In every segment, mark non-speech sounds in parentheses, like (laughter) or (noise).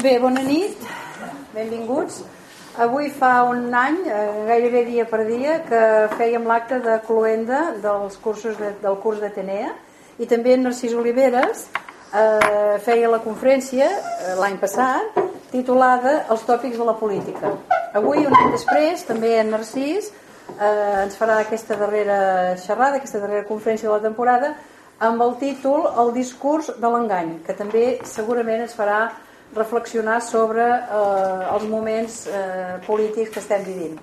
Bé, bona nit, benvinguts. Avui fa un any, eh, gairebé dia per dia, que fèiem l'acte de cloenda dels cursos de, del curs d'Atenea i també Narcís Oliveres eh, feia la conferència eh, l'any passat titulada Els tòpics de la política. Avui, un any després, també en Narcís eh, ens farà aquesta darrera xerrada, aquesta darrera conferència de la temporada amb el títol El discurs de l'engany, que també segurament es farà reflexionar sobre eh, els moments eh, polítics que estem vivint.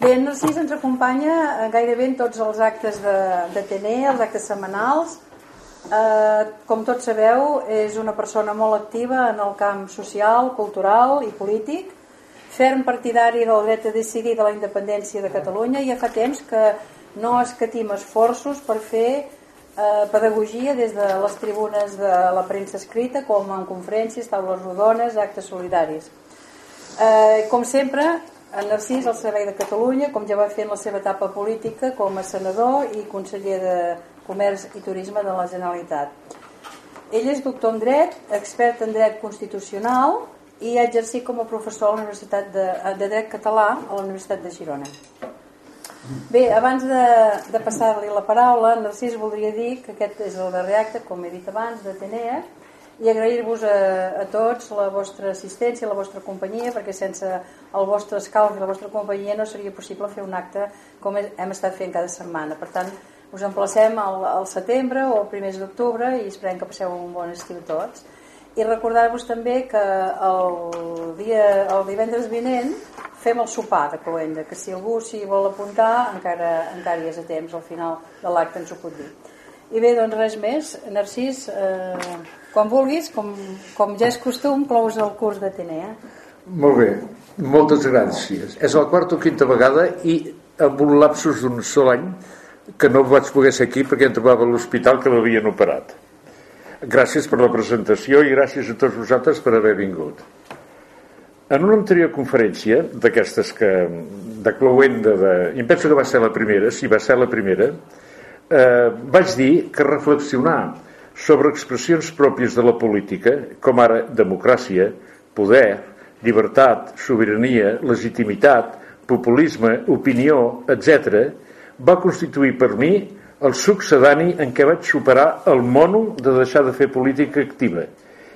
Bé, en Narcís ens acompanya eh, gairebé en tots els actes de, de TNE, els actes setmanals. Eh, com tots sabeu, és una persona molt activa en el camp social, cultural i polític, ferm partidari del dret a decidir de la independència de Catalunya i ja fa temps que no escatim esforços per fer eh, pedagogia des de les tribunes de la premsa escrita com en conferències, taules rodones, actes solidaris. Eh, com sempre, en Narcís al Servei de Catalunya, com ja va fer en la seva etapa política com a senador i conseller de Comerç i Turisme de la Generalitat. Ell és doctor en dret, expert en dret constitucional i ha exercit com a professor a la Universitat de, de Dret Català a la Universitat de Girona. Bé, abans de, de passar-li la paraula, Narcís voldria dir que aquest és el darrer acte, com he dit abans, d'Atenea, i agrair-vos a, a tots la vostra assistència, la vostra companyia, perquè sense el vostre escalf i la vostra companyia no seria possible fer un acte com hem estat fent cada setmana. Per tant, us emplacem al, al setembre o al primers d'octubre i esperem que passeu un bon estiu tots i recordar-vos també que el, dia, el divendres vinent fem el sopar de Cloenda, que si algú s'hi vol apuntar encara, encara hi és a temps, al final de l'acte ens ho pot dir. I bé, doncs res més. Narcís, eh, quan vulguis, com, com ja és costum, clous el curs d'Atenea. Molt bé, moltes gràcies. És la quarta o quinta vegada i amb un lapsus d'un sol any que no vaig poder ser aquí perquè em trobava a l'hospital que m'havien operat. Gràcies per la presentació i gràcies a tots vosaltres per haver vingut. En una anterior conferència d'aquestes que de clouenda de, i penso que va ser la primera, si va ser la primera, eh, vaig dir que reflexionar sobre expressions pròpies de la política, com ara democràcia, poder, llibertat, sobirania, legitimitat, populisme, opinió, etc., va constituir per mi el succedani en què vaig superar el mono de deixar de fer política activa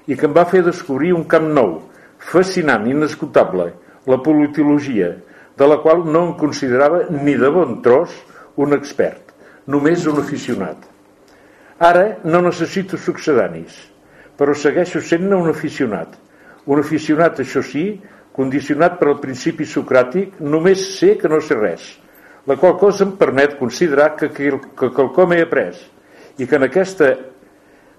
i que em va fer descobrir un camp nou, fascinant, inescutable, la politologia, de la qual no em considerava ni de bon tros un expert, només un aficionat. Ara no necessito succedanis, però segueixo sent un aficionat. Un aficionat, això sí, condicionat per al principi socràtic, només sé que no sé res, la qual cosa em permet considerar que, que, que quelcom he après i que en aquesta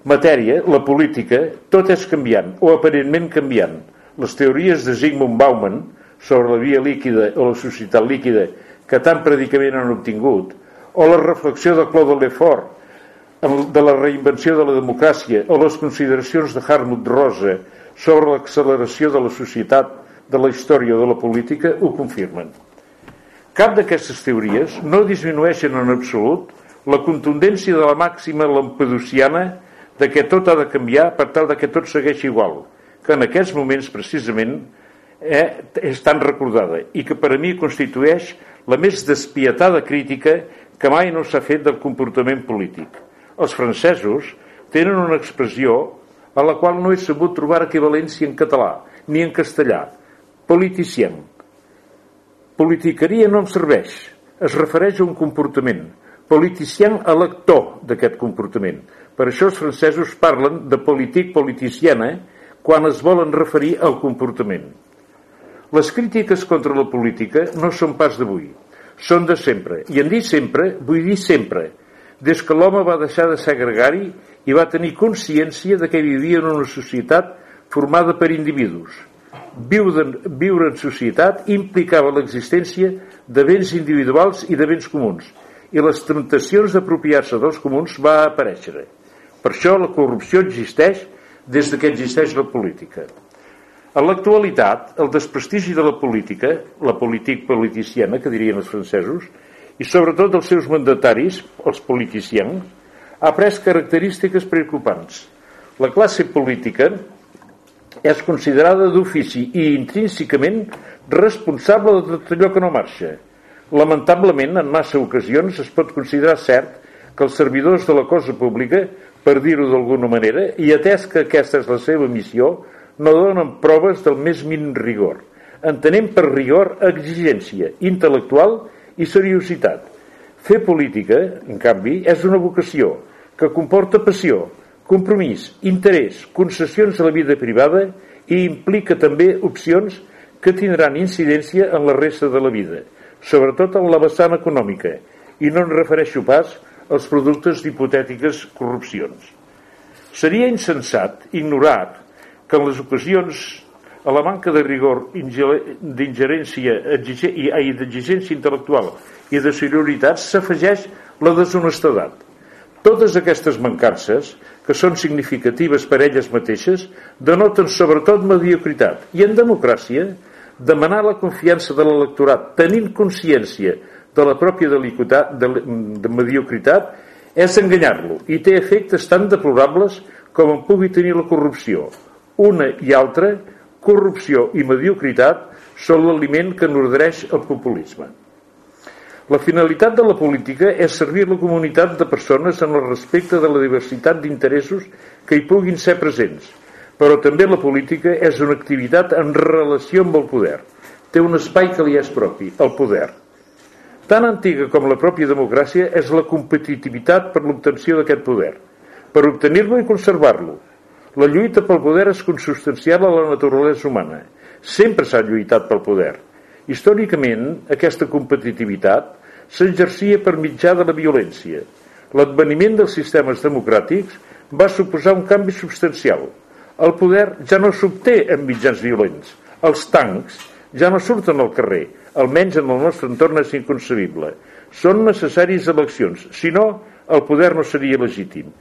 matèria, la política, tot és canviant o aparentment canviant. Les teories de Zygmunt Bauman sobre la via líquida o la societat líquida que tan predicament han obtingut, o la reflexió de Claude Lefort de la reinvenció de la democràcia o les consideracions de Hartmut Rosa sobre l'acceleració de la societat, de la història o de la política ho confirmen. Cap d'aquestes teories no disminueixen en absolut la contundència de la màxima lampedusiana de que tot ha de canviar per tal de que tot segueixi igual, que en aquests moments precisament eh, és tan recordada i que per a mi constitueix la més despietada crítica que mai no s'ha fet del comportament polític. Els francesos tenen una expressió a la qual no he sabut trobar equivalència en català ni en castellà, politicien, Politiqueria no em serveix. Es refereix a un comportament. Politician a l'actor d'aquest comportament. Per això els francesos parlen de politic politiciana quan es volen referir al comportament. Les crítiques contra la política no són pas d'avui, són de sempre. I en dir sempre, vull dir sempre, des que l'home va deixar de ser gregari i va tenir consciència de que vivia en una societat formada per individus, viure, viure en societat implicava l'existència de béns individuals i de béns comuns i les tentacions d'apropiar-se dels comuns va aparèixer. Per això la corrupció existeix des que existeix la política. En l'actualitat, el desprestigi de la política, la política politiciana, que dirien els francesos, i sobretot dels seus mandataris, els politicians, ha pres característiques preocupants. La classe política és considerada d'ofici i intrínsecament responsable de tot allò que no marxa. Lamentablement, en massa ocasions es pot considerar cert que els servidors de la cosa pública, per dir-ho d'alguna manera, i atès que aquesta és la seva missió, no donen proves del més mínim rigor. Entenem per rigor exigència intel·lectual i seriositat. Fer política, en canvi, és una vocació que comporta passió, compromís, interès, concessions a la vida privada i implica també opcions que tindran incidència en la resta de la vida, sobretot en la vessant econòmica, i no en refereixo pas als productes d'hipotètiques corrupcions. Seria insensat ignorar que en les ocasions a la manca de rigor, d'ingerència i d'exigència intel·lectual i de serioritat s'afegeix la deshonestedat. Totes aquestes mancances, que són significatives per elles mateixes, denoten sobretot mediocritat. I en democràcia, demanar la confiança de l'electorat tenint consciència de la pròpia deliquitat, de, de mediocritat és enganyar-lo i té efectes tan deplorables com en pugui tenir la corrupció. Una i altra, corrupció i mediocritat, són l'aliment que nordreix el populisme. La finalitat de la política és servir la comunitat de persones en el respecte de la diversitat d'interessos que hi puguin ser presents, però també la política és una activitat en relació amb el poder. Té un espai que li és propi, el poder. Tan antiga com la pròpia democràcia és la competitivitat per l'obtenció d'aquest poder, per obtenir-lo i conservar-lo. La lluita pel poder és consubstancial a la naturalesa humana. Sempre s'ha lluitat pel poder. Històricament, aquesta competitivitat s'exercia per mitjà de la violència. L'adveniment dels sistemes democràtics va suposar un canvi substancial – el poder ja no s'obté amb mitjans violents. Els tancs ja no surten al carrer, almenys en el nostre entorn és inconcebible. Són necessaris eleccions, si no, el poder no seria legítim.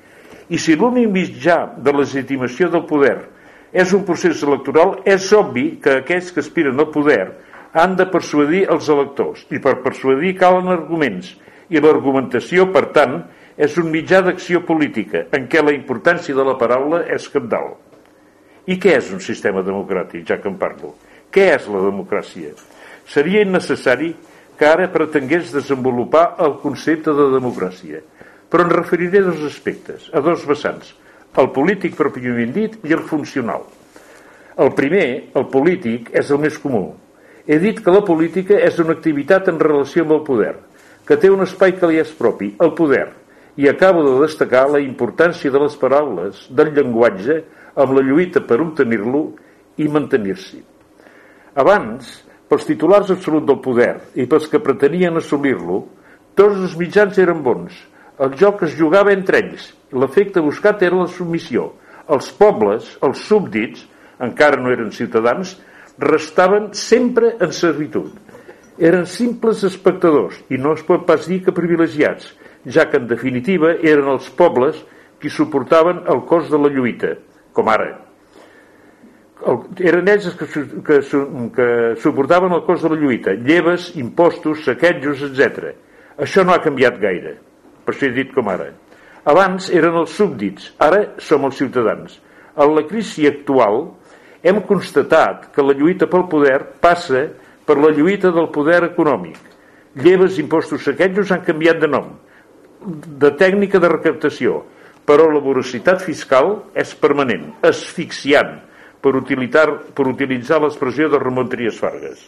I si l'únic mitjà de legitimació del poder és un procés electoral, és obvi que aquells que aspiren al poder han de persuadir els electors, i per persuadir calen arguments, i l'argumentació, per tant, és un mitjà d'acció política, en què la importància de la paraula és capdalt. I què és un sistema democràtic, ja que en parlo? Què és la democràcia? Seria innecessari que ara pretengués desenvolupar el concepte de democràcia, però en referiré a dos aspectes, a dos vessants, el polític pròpiament dit i el funcional. El primer, el polític, és el més comú. He dit que la política és una activitat en relació amb el poder, que té un espai que li és propi, el poder, i acabo de destacar la importància de les paraules, del llenguatge, amb la lluita per obtenir-lo i mantenir-s'hi. Abans, pels titulars absolut del poder i pels que pretenien assolir-lo, tots els mitjans eren bons. El joc es jugava entre ells. L'efecte buscat era la submissió. Els pobles, els súbdits, encara no eren ciutadans, restaven sempre en servitud. Eren simples espectadors i no es pot pas dir que privilegiats, ja que en definitiva eren els pobles qui suportaven el cost de la lluita com ara. El, eren ells que, que, que suportaven el cost de la lluita, lleves, impostos, saquejos, etc. Això no ha canviat gaire, per això he dit com ara. Abans eren els súbdits, ara som els ciutadans. En la crisi actual hem constatat que la lluita pel poder passa per la lluita del poder econòmic. Lleves, impostos, saquejos han canviat de nom, de tècnica de recaptació, però la vorocitat fiscal és permanent, asfixiant, per utilitzar, per utilitzar l'expressió de Ramon Trias Fargas.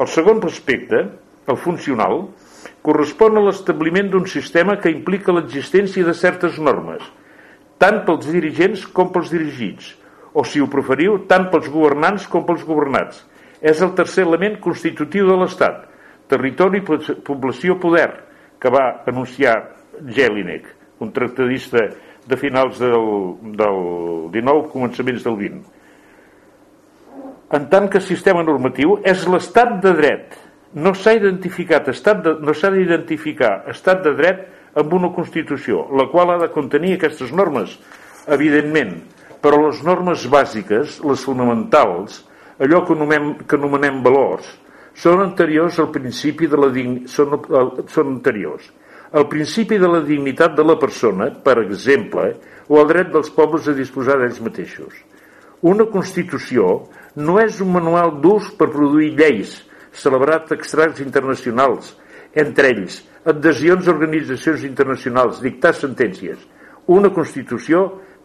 El segon aspecte, el funcional, correspon a l'establiment d'un sistema que implica l'existència de certes normes, tant pels dirigents com pels dirigits, o si ho preferiu, tant pels governants com pels governats. És el tercer element constitutiu de l'Estat, territori, població, poder, que va anunciar Jelinek un tractadista de finals del, del 19, començaments del 20. En tant que sistema normatiu, és l'estat de dret. No s'ha identificat estat de, no s'ha d'identificar estat de dret amb una Constitució, la qual ha de contenir aquestes normes, evidentment, però les normes bàsiques, les fonamentals, allò que anomenem, que anomenem valors, són anteriors al principi de la dignitat, són, són anteriors el principi de la dignitat de la persona, per exemple, o el dret dels pobles a disposar d'ells mateixos. Una Constitució no és un manual d'ús per produir lleis, celebrat extractes internacionals, entre ells adhesions a organitzacions internacionals, dictar sentències. Una Constitució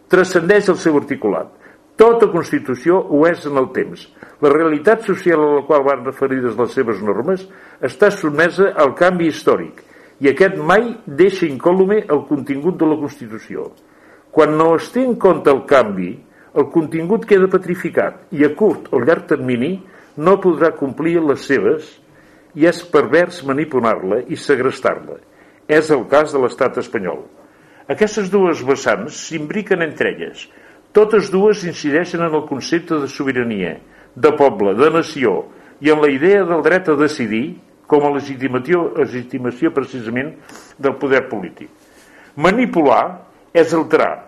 transcendeix el seu articulat. Tota Constitució ho és en el temps. La realitat social a la qual van referides les seves normes està sotmesa al canvi històric i aquest mai deixa incòlume el contingut de la Constitució. Quan no es té en compte el canvi, el contingut queda petrificat i a curt o llarg termini no podrà complir les seves i és pervers manipular-la i segrestar-la. És el cas de l'estat espanyol. Aquestes dues vessants s'imbriquen entre elles. Totes dues incideixen en el concepte de sobirania, de poble, de nació i en la idea del dret a decidir com a legitimació, legitimació precisament del poder polític. Manipular és alterar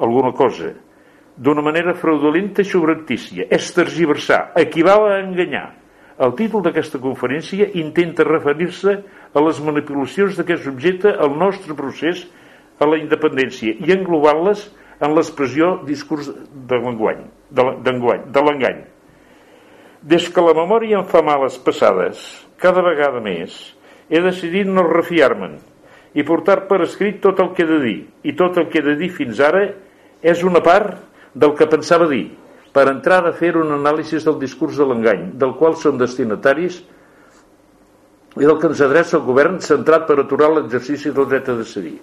alguna cosa d'una manera fraudulenta i sobractícia, és tergiversar, equival a enganyar, el títol d'aquesta conferència intenta referir-se a les manipulacions d'aquest subjecte al nostre procés a la independència i englobant-les en l'expressió discurs de l'enguany, de l'engany. Des que la memòria em fa males passades, cada vegada més, he decidit no refiar-me'n i portar per escrit tot el que he de dir, i tot el que he de dir fins ara és una part del que pensava dir, per entrar a fer un anàlisi del discurs de l'engany, del qual són destinataris i del que ens adreça el govern centrat per aturar l'exercici del dret a decidir.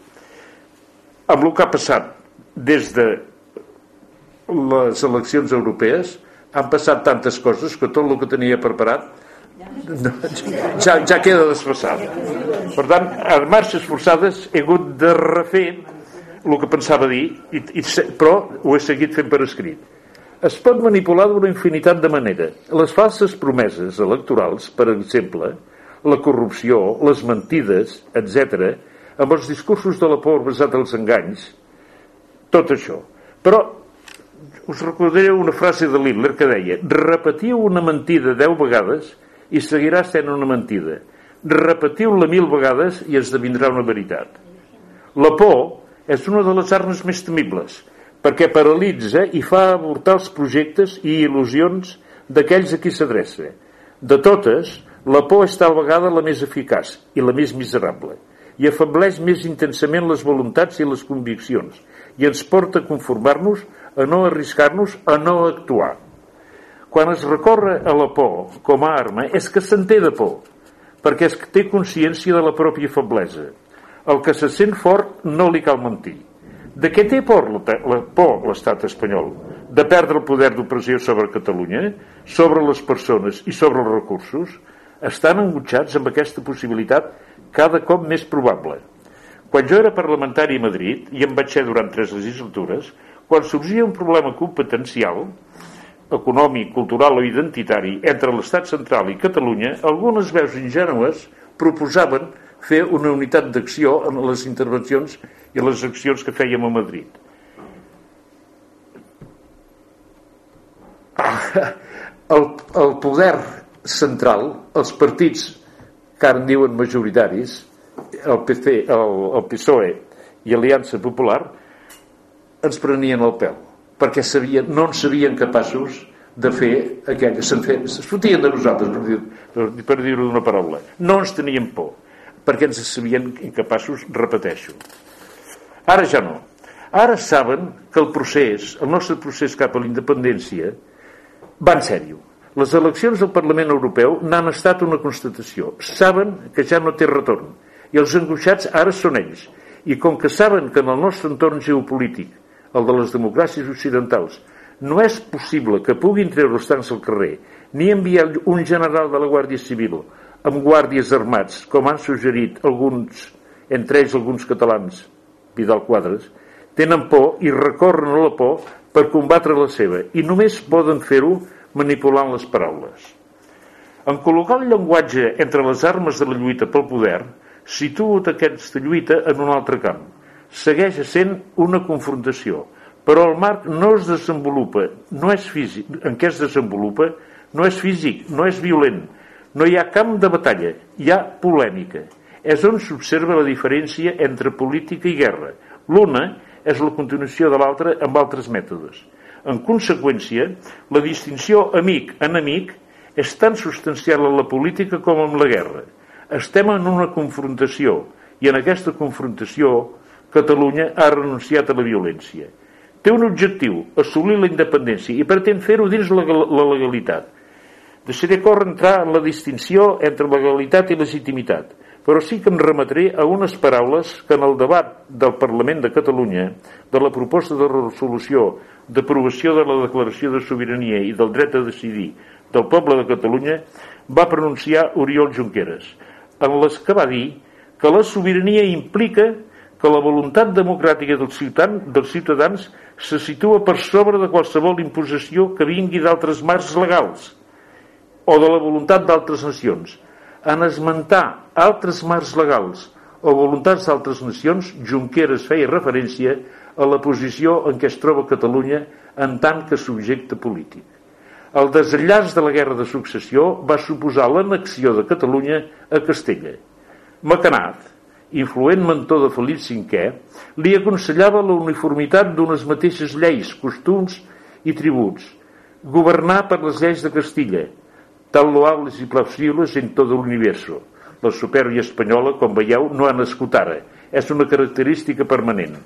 Amb el que ha passat des de les eleccions europees han passat tantes coses que tot el que tenia preparat ja, ja queda desfassat. Per tant, a marxes forçades he hagut de refer el que pensava dir, i, i, però ho he seguit fent per escrit es pot manipular d'una infinitat de manera. Les falses promeses electorals, per exemple, la corrupció, les mentides, etc., amb els discursos de la por basat als enganys, tot això. Però us recordaré una frase de Hitler que deia repetiu una mentida deu vegades i seguirà sent una mentida. Repetiu-la mil vegades i esdevindrà una veritat. La por és una de les armes més temibles, perquè paralitza i fa avortar els projectes i il·lusions d'aquells a qui s'adreça. De totes, la por és tal vegada la més eficaç i la més miserable i afableix més intensament les voluntats i les conviccions i ens porta a conformar-nos, a no arriscar-nos, a no actuar. Quan es recorre a la por com a arma és que se'n té de por, perquè es té consciència de la pròpia feblesa. El que se sent fort no li cal mentir de què té por, la, por l'estat espanyol? De perdre el poder d'opressió sobre Catalunya, sobre les persones i sobre els recursos? Estan engutxats amb aquesta possibilitat cada cop més probable. Quan jo era parlamentari a Madrid, i em vaig ser durant tres legislatures, quan sorgia un problema competencial, econòmic, cultural o identitari entre l'estat central i Catalunya, algunes veus ingènues proposaven fer una unitat d'acció en les intervencions i les accions que fèiem a Madrid. (laughs) El, el poder central, els partits que ara en diuen majoritaris, el, PC, el, el PSOE i Aliança Popular, ens prenien el pèl, perquè sabien, no en sabien capaços de fer aquella... Se'n es fotien de nosaltres, per dir-ho per dir d'una paraula. No ens tenien por, perquè ens sabien incapaços, repeteixo. Ara ja no. Ara saben que el procés, el nostre procés cap a la independència, va en sèrio. Les eleccions al Parlament Europeu n'han estat una constatació. Saben que ja no té retorn. I els angoixats ara són ells. I com que saben que en el nostre entorn geopolític, el de les democràcies occidentals, no és possible que puguin treure els tancs al carrer ni enviar un general de la Guàrdia Civil amb guàrdies armats, com han suggerit alguns, entre ells alguns catalans, Vidal Quadres, tenen por i recorren a la por per combatre la seva i només poden fer-ho manipulant les paraules. En col·locar el llenguatge entre les armes de la lluita pel poder, situo aquesta lluita en un altre camp. Segueix sent una confrontació, però el marc no es desenvolupa, no és físic, en què es desenvolupa, no és físic, no és violent, no hi ha camp de batalla, hi ha polèmica és on s'observa la diferència entre política i guerra. L'una és la continuació de l'altra amb altres mètodes. En conseqüència, la distinció amic-enemic és tan substancial en la política com en la guerra. Estem en una confrontació i en aquesta confrontació Catalunya ha renunciat a la violència. Té un objectiu, assolir la independència, i pretén fer-ho dins la, la legalitat. Deixaré córrer entrar en la distinció entre legalitat i legitimitat, però sí que em remetré a unes paraules que en el debat del Parlament de Catalunya, de la proposta de resolució d'aprovació de la Declaració de Sobirania i del dret a decidir del poble de Catalunya, va pronunciar Oriol Junqueras, en les que va dir que la sobirania implica que la voluntat democràtica dels ciutadans, dels ciutadans se situa per sobre de qualsevol imposició que vingui d'altres marcs legals o de la voluntat d'altres nacions. En esmentar altres marcs legals o voluntats d'altres nacions, Junqueras feia referència a la posició en què es troba Catalunya en tant que subjecte polític. El desenllaç de la guerra de successió va suposar l'anexió de Catalunya a Castella. Macanat, influent mentor de Felip V, li aconsellava la uniformitat d'unes mateixes lleis, costums i tributs, governar per les lleis de Castilla, tan loables i plausibles en tot l'univers. La supèrbia espanyola, com veieu, no ha nascut ara, és una característica permanent.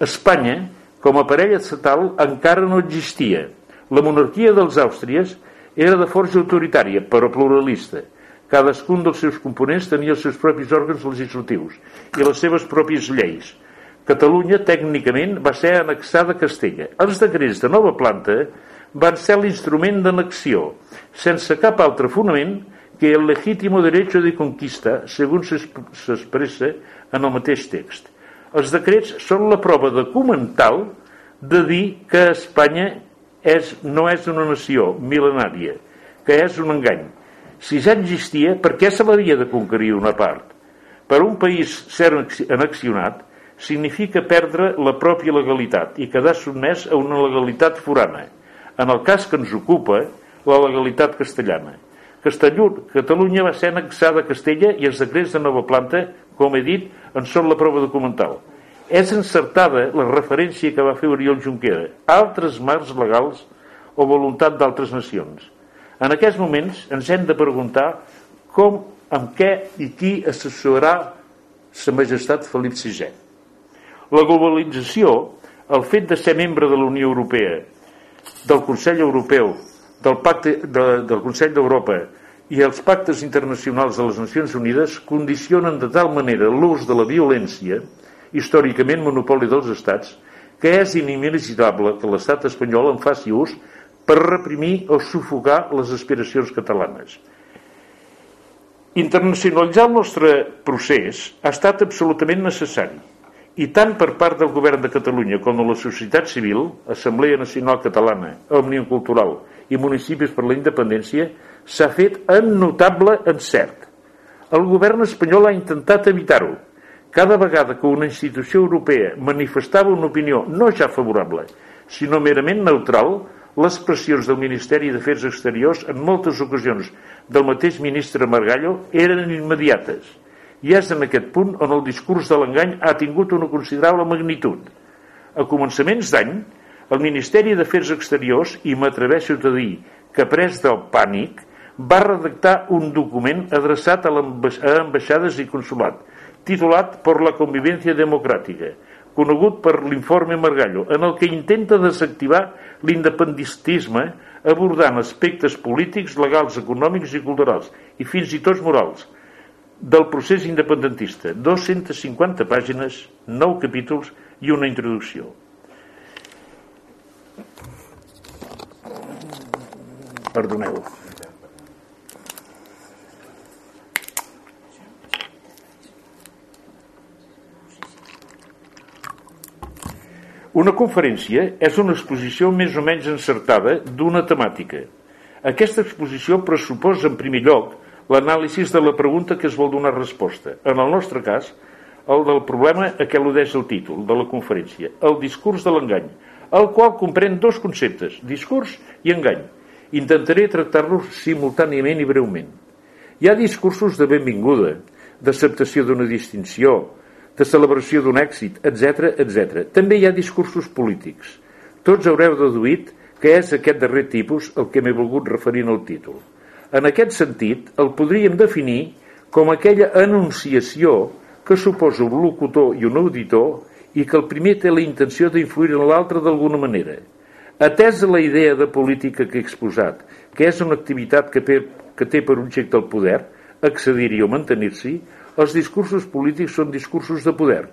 Espanya, com a parella estatal, encara no existia. La monarquia dels Àustries era de força autoritària, però pluralista, Cadascun dels seus components tenia els seus propis òrgans legislatius i les seves pròpies lleis. Catalunya, tècnicament, va ser annexada a Castella. Els decrets de nova planta van ser l'instrument d'annexió, sense cap altre fonament que el legítimo derecho de conquista, segons s'expressa en el mateix text. Els decrets són la prova documental de dir que Espanya és, no és una nació mil·lenària, que és un engany, si ja existia, per què se l'havia de conquerir una part? Per un país ser anexionat significa perdre la pròpia legalitat i quedar sotmès a una legalitat forana. En el cas que ens ocupa, la legalitat castellana. Castelló, Catalunya va ser annexada a Castella i els decrets de nova planta, com he dit, en són la prova documental. És encertada la referència que va fer Oriol Junquera, altres marcs legals o voluntat d'altres nacions. En aquests moments ens hem de preguntar com, amb què i qui assessorarà sa majestat Felip VI. La globalització, el fet de ser membre de la Unió Europea, del Consell Europeu, del, pacte, de, del Consell d'Europa i els pactes internacionals de les Nacions Unides condicionen de tal manera l'ús de la violència, històricament monopoli dels estats, que és inimaginable que l'estat espanyol en faci ús per reprimir o sufocar les aspiracions catalanes. Internacionalitzar el nostre procés ha estat absolutament necessari i tant per part del govern de Catalunya com de la societat civil, Assemblea Nacional Catalana, Òmnium Cultural i Municipis per la Independència, s'ha fet en notable encert. El govern espanyol ha intentat evitar-ho. Cada vegada que una institució europea manifestava una opinió no ja favorable, sinó merament neutral, les pressions del Ministeri d'Afers Exteriors en moltes ocasions del mateix ministre Margallo eren immediates i és en aquest punt on el discurs de l'engany ha tingut una considerable magnitud. A començaments d'any, el Ministeri d'Afers Exteriors, i m'atreveixo a dir que pres del pànic, va redactar un document adreçat a, a ambaixades i consulat, titulat Per la convivència democràtica, conegut per l'informe Margallo, en el que intenta desactivar l'independentisme abordant aspectes polítics, legals, econòmics i culturals, i fins i tot morals, del procés independentista. 250 pàgines, 9 capítols i una introducció. Perdoneu. Una conferència és una exposició més o menys encertada d'una temàtica. Aquesta exposició pressuposa, en primer lloc, l'anàlisi de la pregunta que es vol donar resposta. En el nostre cas, el del problema a què al·ludeix el títol de la conferència, el discurs de l'engany, el qual comprèn dos conceptes, discurs i engany. Intentaré tractar-los simultàniament i breument. Hi ha discursos de benvinguda, d'acceptació d'una distinció, de celebració d'un èxit, etc etc. També hi ha discursos polítics. Tots haureu deduït que és aquest darrer tipus el que m'he volgut referir en el títol. En aquest sentit, el podríem definir com aquella anunciació que suposa un locutor i un auditor i que el primer té la intenció d'influir en l'altre d'alguna manera. Atesa la idea de política que he exposat, que és una activitat que, que té per objecte el poder, accedir-hi o mantenir-s'hi, els discursos polítics són discursos de poder,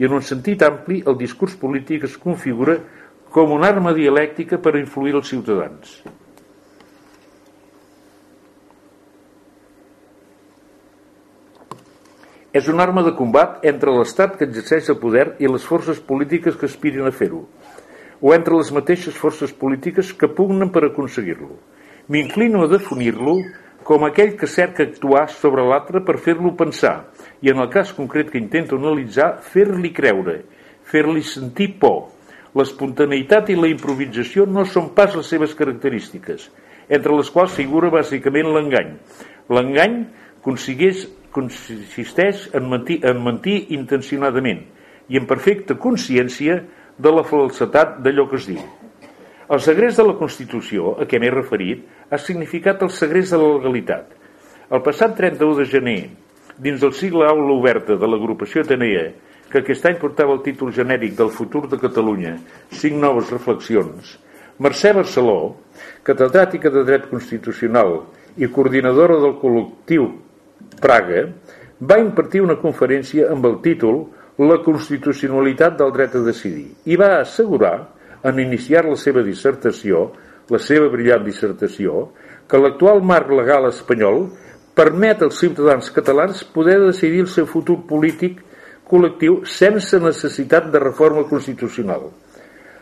i en un sentit ampli el discurs polític es configura com una arma dialèctica per influir els ciutadans. És una arma de combat entre l'Estat que exerceix el poder i les forces polítiques que aspirin a fer-ho, o entre les mateixes forces polítiques que pugnen per aconseguir-lo. M'inclino a definir-lo com aquell que cerca actuar sobre l'altre per fer-lo pensar, i en el cas concret que intento analitzar, fer-li creure, fer-li sentir por, l'espontaneïtat i la improvisació no són pas les seves característiques, entre les quals figura bàsicament l'engany. L'engany consisteix en mentir, en mentir intencionadament i en perfecta consciència de la falsetat d'allò que es diu. El segrest de la Constitució, a què m'he referit, ha significat el segrest de la legalitat. El passat 31 de gener, dins del sigle aula oberta de l'agrupació Atenea, que aquest any portava el títol genèric del futur de Catalunya, cinc noves reflexions, Mercè Barceló, catedràtica de dret constitucional i coordinadora del col·lectiu Praga, va impartir una conferència amb el títol La constitucionalitat del dret a decidir i va assegurar, en iniciar la seva dissertació, la seva brillant dissertació, que l'actual marc legal espanyol permet als ciutadans catalans poder decidir el seu futur polític col·lectiu sense necessitat de reforma constitucional.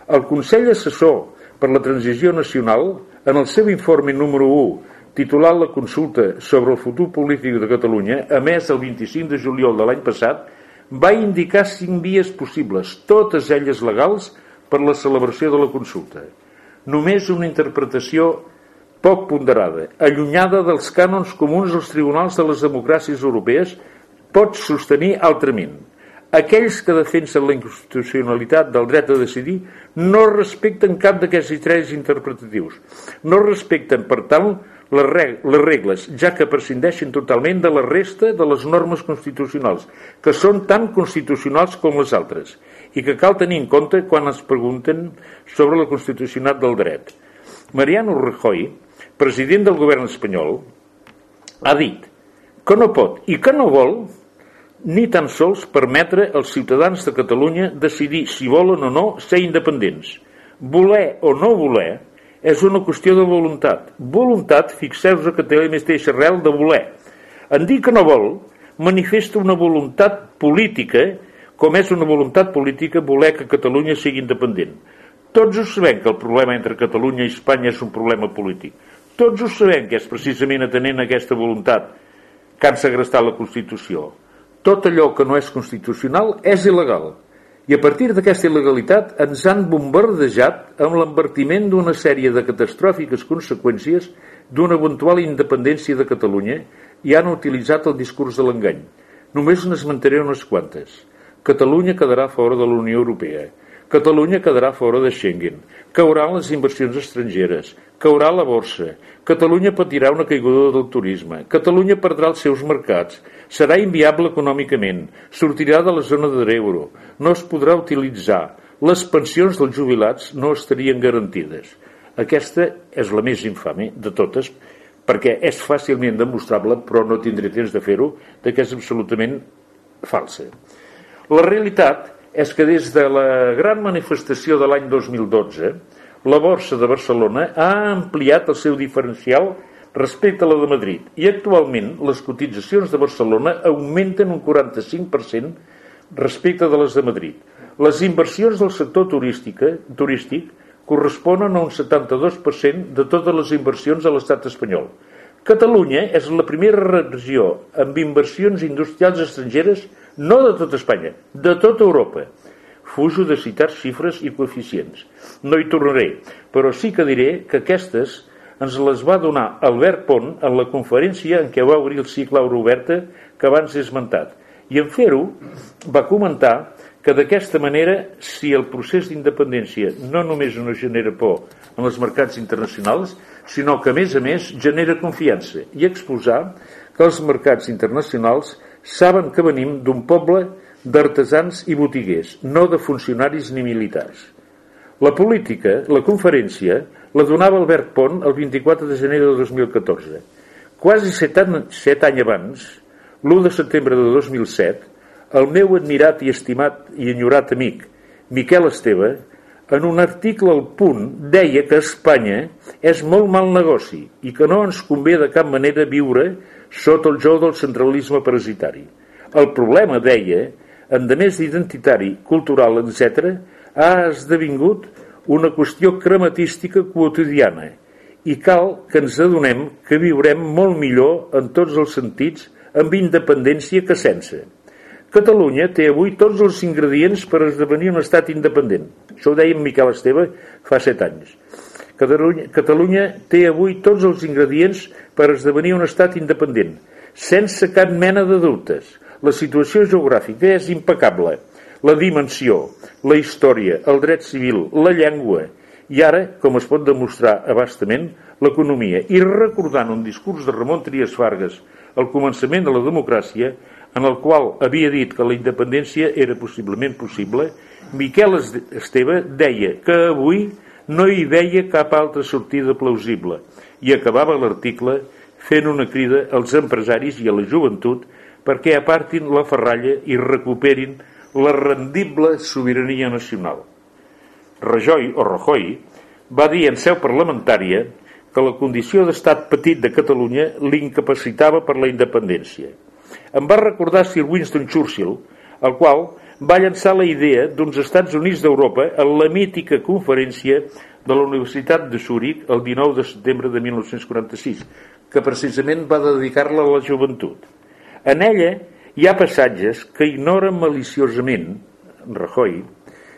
El Consell Assessor per la Transició Nacional, en el seu informe número 1, titulat La consulta sobre el futur polític de Catalunya, emès el 25 de juliol de l'any passat, va indicar cinc vies possibles, totes elles legals, per la celebració de la consulta. Només una interpretació poc ponderada, allunyada dels cànons comuns als tribunals de les democràcies europees, pot sostenir altrament aquells que defensen la inconstitucionalitat del dret a decidir no respecten cap d'aquests drets interpretatius. No respecten, per tant, les regles, ja que prescindeixen totalment de la resta de les normes constitucionals, que són tan constitucionals com les altres, i que cal tenir en compte quan es pregunten sobre la constitucionalitat del dret. Mariano Rajoy, president del govern espanyol, ha dit que no pot i que no vol ni tan sols permetre als ciutadans de Catalunya decidir si volen o no ser independents. Voler o no voler és una qüestió de voluntat. Voluntat, fixeu-vos que té la mateixa arrel de voler. En dir que no vol, manifesta una voluntat política, com és una voluntat política voler que Catalunya sigui independent. Tots ho sabem que el problema entre Catalunya i Espanya és un problema polític. Tots ho sabem que és precisament atenent aquesta voluntat que han segrestat la Constitució tot allò que no és constitucional és il·legal. I a partir d'aquesta il·legalitat ens han bombardejat amb l'envertiment d'una sèrie de catastròfiques conseqüències d'una eventual independència de Catalunya i han utilitzat el discurs de l'engany. Només n'esmentaré unes quantes. Catalunya quedarà fora de la Unió Europea. Catalunya quedarà fora de Schengen. Cauran les inversions estrangeres. Caurà la borsa. Catalunya patirà una caiguda del turisme. Catalunya perdrà els seus mercats serà inviable econòmicament, sortirà de la zona de l'euro, no es podrà utilitzar, les pensions dels jubilats no estarien garantides. Aquesta és la més infame de totes, perquè és fàcilment demostrable, però no tindré temps de fer-ho, que és absolutament falsa. La realitat és que des de la gran manifestació de l'any 2012, la Borsa de Barcelona ha ampliat el seu diferencial respecte a la de Madrid i actualment les cotitzacions de Barcelona augmenten un 45% respecte de les de Madrid. Les inversions del sector turística, turístic corresponen a un 72% de totes les inversions a l'estat espanyol. Catalunya és la primera regió amb inversions industrials estrangeres no de tota Espanya, de tota Europa. Fujo de citar xifres i coeficients. No hi tornaré, però sí que diré que aquestes ens les va donar Albert Pont en la conferència en què va obrir el cicle Oberta que abans he esmentat. I en fer-ho va comentar que d'aquesta manera, si el procés d'independència no només no genera por en els mercats internacionals, sinó que, a més a més, genera confiança i exposar que els mercats internacionals saben que venim d'un poble d'artesans i botiguers, no de funcionaris ni militars. La política, la conferència, la donava Albert Pont el 24 de gener de 2014. Quasi set, anys, set anys abans, l'1 de setembre de 2007, el meu admirat i estimat i enyorat amic, Miquel Esteve, en un article al punt deia que Espanya és molt mal negoci i que no ens convé de cap manera viure sota el jou del centralisme parasitari. El problema, deia, endemés d'identitari, cultural, etc., ha esdevingut una qüestió crematística quotidiana i cal que ens adonem que viurem molt millor en tots els sentits amb independència que sense. Catalunya té avui tots els ingredients per esdevenir un estat independent. Això ho deia en Miquel Esteve fa set anys. Catalunya, Catalunya té avui tots els ingredients per esdevenir un estat independent, sense cap mena de dubtes. La situació geogràfica és impecable. La dimensió, la història, el dret civil, la llengua i ara, com es pot demostrar abastament, l'economia. I recordant un discurs de Ramon Trias Fargas al començament de la democràcia, en el qual havia dit que la independència era possiblement possible, Miquel Esteve deia que avui no hi veia cap altra sortida plausible i acabava l'article fent una crida als empresaris i a la joventut perquè apartin la ferralla i recuperin la rendible sobirania nacional. Rajoy o Rajoy va dir en seu parlamentària que la condició d'estat petit de Catalunya l'incapacitava per la independència. Em va recordar Sir Winston Churchill, el qual va llançar la idea d'uns Estats Units d'Europa en la mítica conferència de la Universitat de Zúrich el 19 de setembre de 1946, que precisament va dedicar-la a la joventut. En ella hi ha passatges que ignoren maliciosament Rajoy,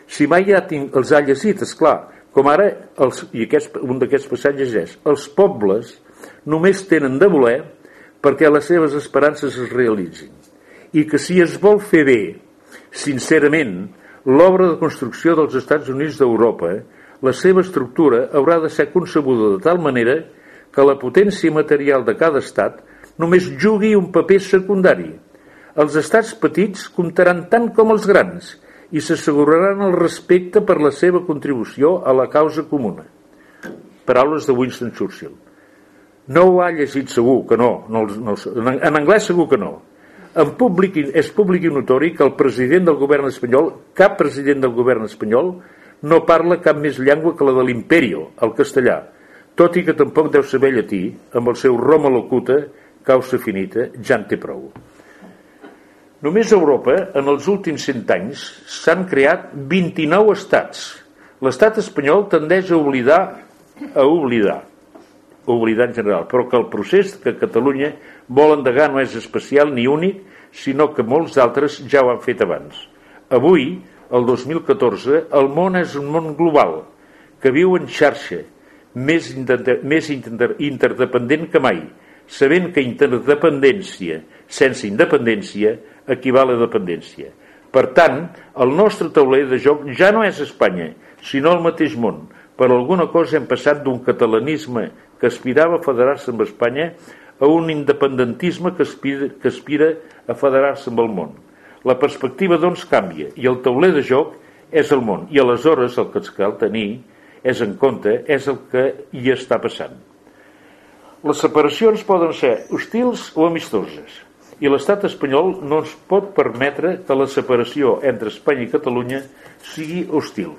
si mai tinc, els ha llegit, és clar, com ara, els, i aquest, un d'aquests passatges és, els pobles només tenen de voler perquè les seves esperances es realitzin. I que si es vol fer bé, sincerament, l'obra de construcció dels Estats Units d'Europa, la seva estructura haurà de ser concebuda de tal manera que la potència material de cada estat només jugui un paper secundari. Els estats petits comptaran tant com els grans i s'asseguraran el respecte per la seva contribució a la causa comuna. Paraules de Winston Churchill. No ho ha llegit segur, que no. no, no en anglès segur que no. En públic, és públic i notori que el president del govern espanyol, cap president del govern espanyol, no parla cap més llengua que la de l'imperio, el castellà, tot i que tampoc deu saber llatí, amb el seu Roma locuta, causa finita, ja en té prou. Només a Europa, en els últims 100 anys, s'han creat 29 estats. L'estat espanyol tendeix a oblidar a oblidar, en general, però que el procés que Catalunya vol endegar no és especial ni únic, sinó que molts d'altres ja ho han fet abans. Avui, el 2014, el món és un món global, que viu en xarxa, més, inter més inter interdependent que mai, sabent que interdependència sense independència equival a dependència. Per tant, el nostre tauler de joc ja no és Espanya, sinó el mateix món. Per alguna cosa hem passat d'un catalanisme que aspirava a federar-se amb Espanya a un independentisme que aspira, que aspira a federar-se amb el món. La perspectiva, doncs, canvia i el tauler de joc és el món. I aleshores el que ens cal tenir és en compte, és el que hi està passant. Les separacions poden ser hostils o amistoses i l'estat espanyol no ens pot permetre que la separació entre Espanya i Catalunya sigui hostil.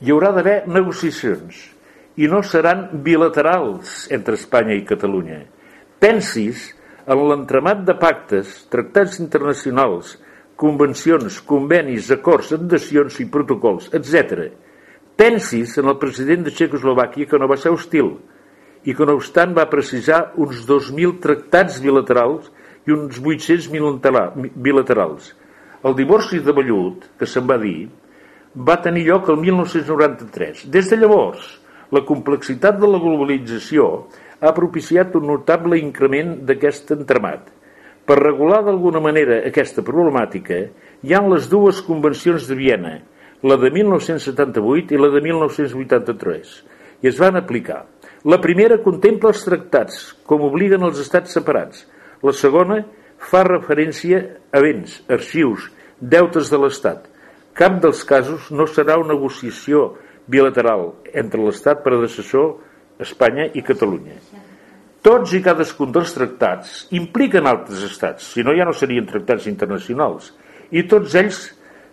Hi haurà d'haver negociacions i no seran bilaterals entre Espanya i Catalunya. Pensis en l'entremat de pactes, tractats internacionals, convencions, convenis, acords, adhesions i protocols, etc. Pensis en el president de Txecoslovàquia que no va ser hostil, i que no obstant va precisar uns 2.000 tractats bilaterals i uns 800 bilaterals. El divorci de Ballut, que se'n va dir, va tenir lloc el 1993. Des de llavors, la complexitat de la globalització ha propiciat un notable increment d'aquest entramat. Per regular d'alguna manera aquesta problemàtica, hi han les dues convencions de Viena, la de 1978 i la de 1983, i es van aplicar. La primera contempla els tractats, com obliguen els estats separats. La segona fa referència a béns, arxius, deutes de l'Estat. Cap dels casos no serà una negociació bilateral entre l'Estat predecessor, Espanya i Catalunya. Tots i cadascun dels tractats impliquen altres estats, si no ja no serien tractats internacionals, i tots ells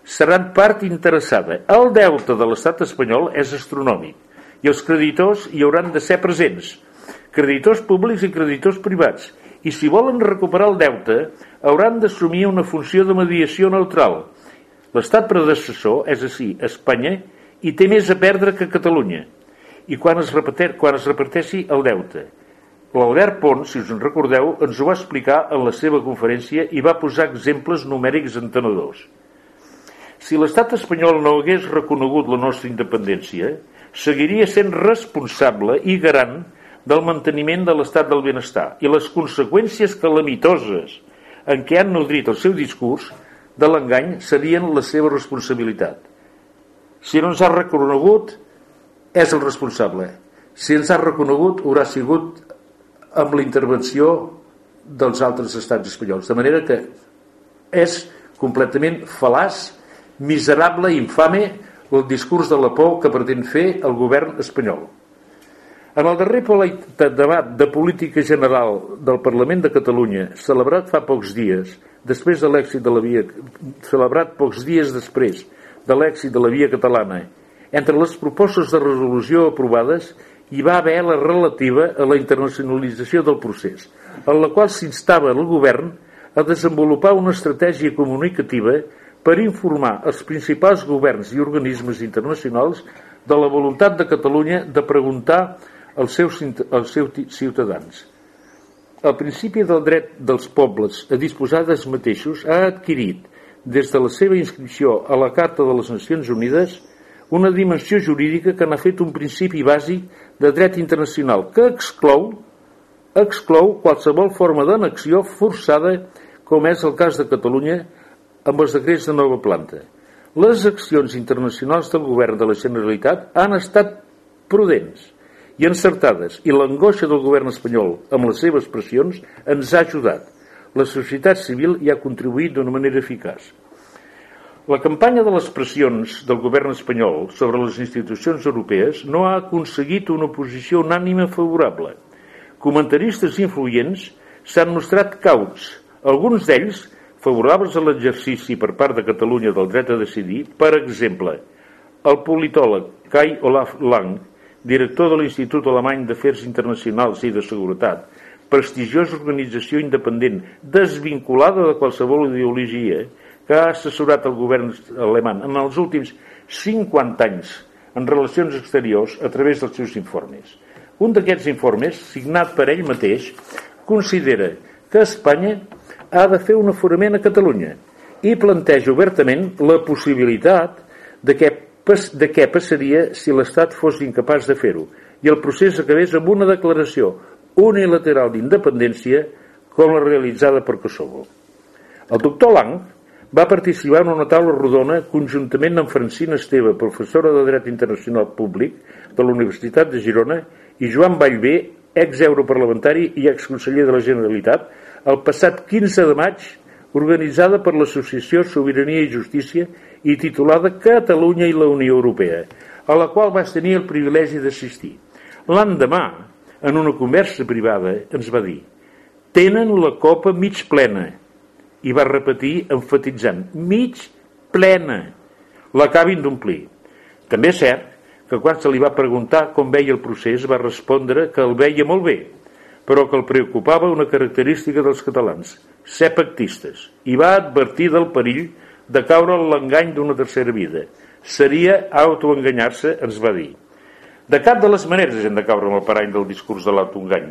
seran part interessada. El deute de l'estat espanyol és astronòmic i els creditors hi hauran de ser presents, creditors públics i creditors privats, i si volen recuperar el deute hauran d'assumir una funció de mediació neutral. L'estat predecessor, és a dir, Espanya, hi té més a perdre que Catalunya, i quan es, repetir, quan es reparteixi el deute. L'Albert Pons, si us en recordeu, ens ho va explicar en la seva conferència i va posar exemples numèrics entenedors. Si l'estat espanyol no hagués reconegut la nostra independència, seguiria sent responsable i garant del manteniment de l'estat del benestar i les conseqüències calamitoses en què han nodrit el seu discurs de l'engany serien la seva responsabilitat. Si no ens ha reconegut, és el responsable. Si ens ha reconegut, haurà sigut amb la intervenció dels altres estats espanyols. De manera que és completament falaç, miserable i infame el discurs de la por que pretén fer el govern espanyol. En el darrer debat de política general del Parlament de Catalunya, celebrat fa pocs dies, després de l'èxit de la via, celebrat pocs dies després de l'èxit de la via catalana, entre les propostes de resolució aprovades hi va haver la relativa a la internacionalització del procés, en la qual s'instava el govern a desenvolupar una estratègia comunicativa per informar els principals governs i organismes internacionals de la voluntat de Catalunya de preguntar als seus, als seus ciutadans. El principi del dret dels pobles a disposar dels mateixos ha adquirit, des de la seva inscripció a la Carta de les Nacions Unides, una dimensió jurídica que n'ha fet un principi bàsic de dret internacional que exclou exclou qualsevol forma d'annexió forçada com és el cas de Catalunya amb els decrets de nova planta. Les accions internacionals del govern de la Generalitat han estat prudents i encertades i l'angoixa del govern espanyol amb les seves pressions ens ha ajudat. La societat civil hi ha contribuït d'una manera eficaç. La campanya de les pressions del govern espanyol sobre les institucions europees no ha aconseguit una posició unànime favorable. Comentaristes influents s'han mostrat cauts, alguns d'ells favorables a l'exercici per part de Catalunya del dret a decidir, per exemple, el politòleg Kai Olaf Lang, director de l'Institut Alemany d'Afers Internacionals i de Seguretat, prestigiosa organització independent desvinculada de qualsevol ideologia, que ha assessorat el govern alemany en els últims 50 anys en relacions exteriors a través dels seus informes. Un d'aquests informes, signat per ell mateix, considera que Espanya ha de fer un aforament a Catalunya i planteja obertament la possibilitat de què, de què passaria si l'Estat fos incapaç de fer-ho i el procés acabés amb una declaració unilateral d'independència com la realitzada per Kosovo. El doctor Lang va participar en una taula rodona conjuntament amb Francina Esteve, professora de Dret Internacional Públic de la Universitat de Girona, i Joan Vallvé, ex-europarlamentari i exconseller de la Generalitat, el passat 15 de maig, organitzada per l'Associació Sobirania i Justícia i titulada Catalunya i la Unió Europea, a la qual vaig tenir el privilegi d'assistir. L'endemà, en una conversa privada, ens va dir «Tenen la copa mig plena, i va repetir enfatitzant mig plena l'acabin d'omplir també és cert que quan se li va preguntar com veia el procés va respondre que el veia molt bé però que el preocupava una característica dels catalans ser pactistes i va advertir del perill de caure en l'engany d'una tercera vida. Seria autoenganyar-se ens va dir. De cap de les maneres hem de caure en el parany del discurs de l'autoengany.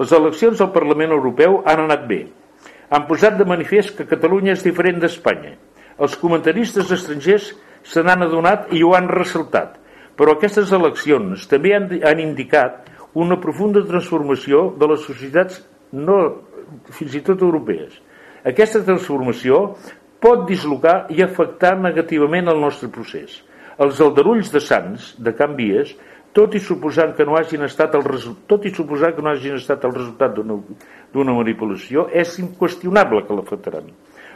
Les eleccions al Parlament Europeu han anat bé. Han posat de manifest que Catalunya és diferent d'Espanya. Els comentaristes estrangers se n'han adonat i ho han ressaltat, però aquestes eleccions també han, han indicat una profunda transformació de les societats no, fins i tot europees. Aquesta transformació pot dislocar i afectar negativament el nostre procés. Els aldarulls de Sants, de Can Vies, tot i suposant que no hagin estat el tot i suposar que no hagin estat el resultat d'una manipulació, és inqüestionable que l'afectaran.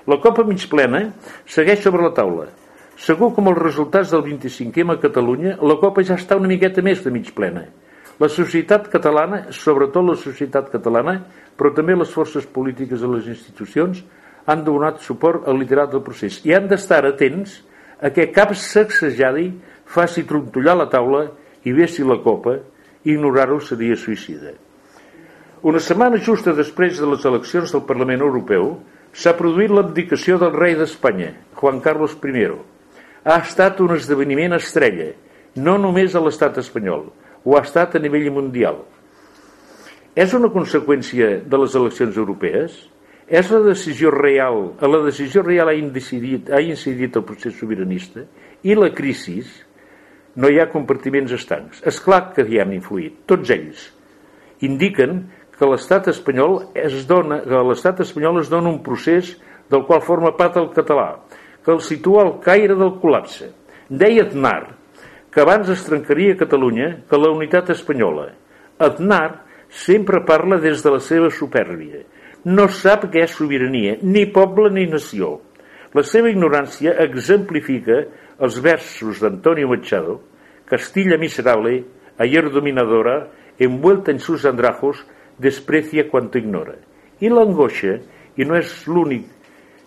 La copa mig plena segueix sobre la taula. Segur com els resultats del 25è a Catalunya, la copa ja està una miqueta més de mig plena. La societat catalana, sobretot la societat catalana, però també les forces polítiques i les institucions, han donat suport al liderat del procés i han d'estar atents a que cap sacsejadi faci trontollar la taula i vessi la copa i ignorar-ho seria suïcida. Una setmana justa després de les eleccions del Parlament Europeu s'ha produït l'abdicació del rei d'Espanya, Juan Carlos I. Ha estat un esdeveniment estrella, no només a l'estat espanyol, ho ha estat a nivell mundial. És una conseqüència de les eleccions europees? És la decisió real, a la decisió real ha incidit, ha incidit el procés sobiranista i la crisi no hi ha compartiments estancs. És clar que hi han influït, tots ells. Indiquen que l'estat espanyol es dona, que l'estat espanyol es dona un procés del qual forma part el català, que el situa al caire del col·lapse. Deia Aznar que abans es trencaria Catalunya que la unitat espanyola. Aznar sempre parla des de la seva supèrbia. No sap què és sobirania, ni poble ni nació. La seva ignorància exemplifica els versos d'Antonio Machado, Castilla miserable, ayer dominadora, envuelta en sus andrajos, desprecia cuanto ignora. I l'angoixa, i no és l'únic,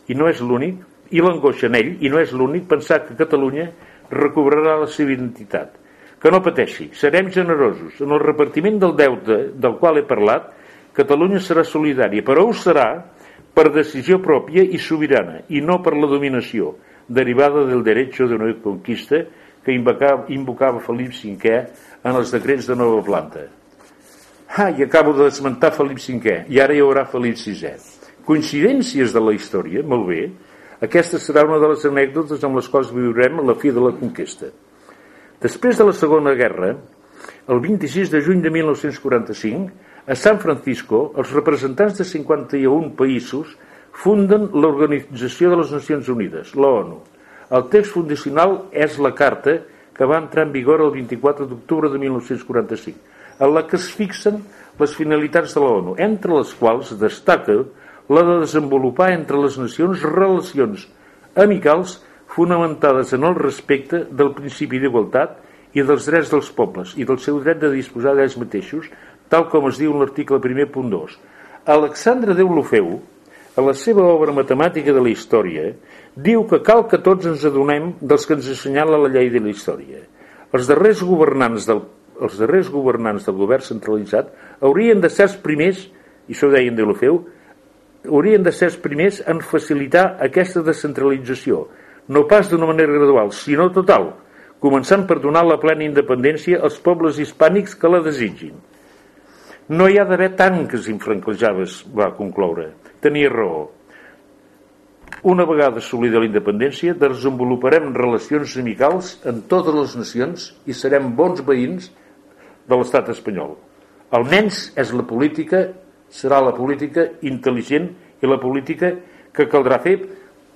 i no és l'únic, i l'angoixa en ell, i no és l'únic, pensar que Catalunya recobrarà la seva identitat. Que no pateixi, serem generosos. En el repartiment del deute del qual he parlat, Catalunya serà solidària, però ho serà per decisió pròpia i sobirana, i no per la dominació, derivada del derecho de una conquista que invocava, invocava Felip V en els decrets de nova planta. Ah, i acabo de desmentar Felip V, i ara hi haurà Felip VI. Coincidències de la història, molt bé, aquesta serà una de les anècdotes amb les quals viurem la fi de la conquesta. Després de la Segona Guerra, el 26 de juny de 1945, a San Francisco, els representants de 51 països funden l'Organització de les Nacions Unides, l'ONU. El text fundacional és la carta que va entrar en vigor el 24 d'octubre de 1945, en la que es fixen les finalitats de l'ONU, entre les quals destaca la de desenvolupar entre les nacions relacions amicals fonamentades en el respecte del principi d'igualtat i dels drets dels pobles i del seu dret de disposar d'ells mateixos, tal com es diu en l'article 1.2. Alexandre Deulofeu, a la seva obra matemàtica de la història, diu que cal que tots ens adonem dels que ens assenyala la llei de la història. Els darrers governants del, els darrers governants del govern centralitzat haurien de ser els primers, i això ho deien de l'Ofeu, haurien de ser els primers en facilitar aquesta descentralització, no pas d'una manera gradual, sinó total, començant per donar la plena independència als pobles hispànics que la desitgin. No hi ha d'haver tanques infranquejaves, va concloure. Tenia raó. Una vegada assolida la independència, desenvoluparem relacions amicals en totes les nacions i serem bons veïns de l'estat espanyol. Almenys és la política, serà la política intel·ligent i la política que caldrà fer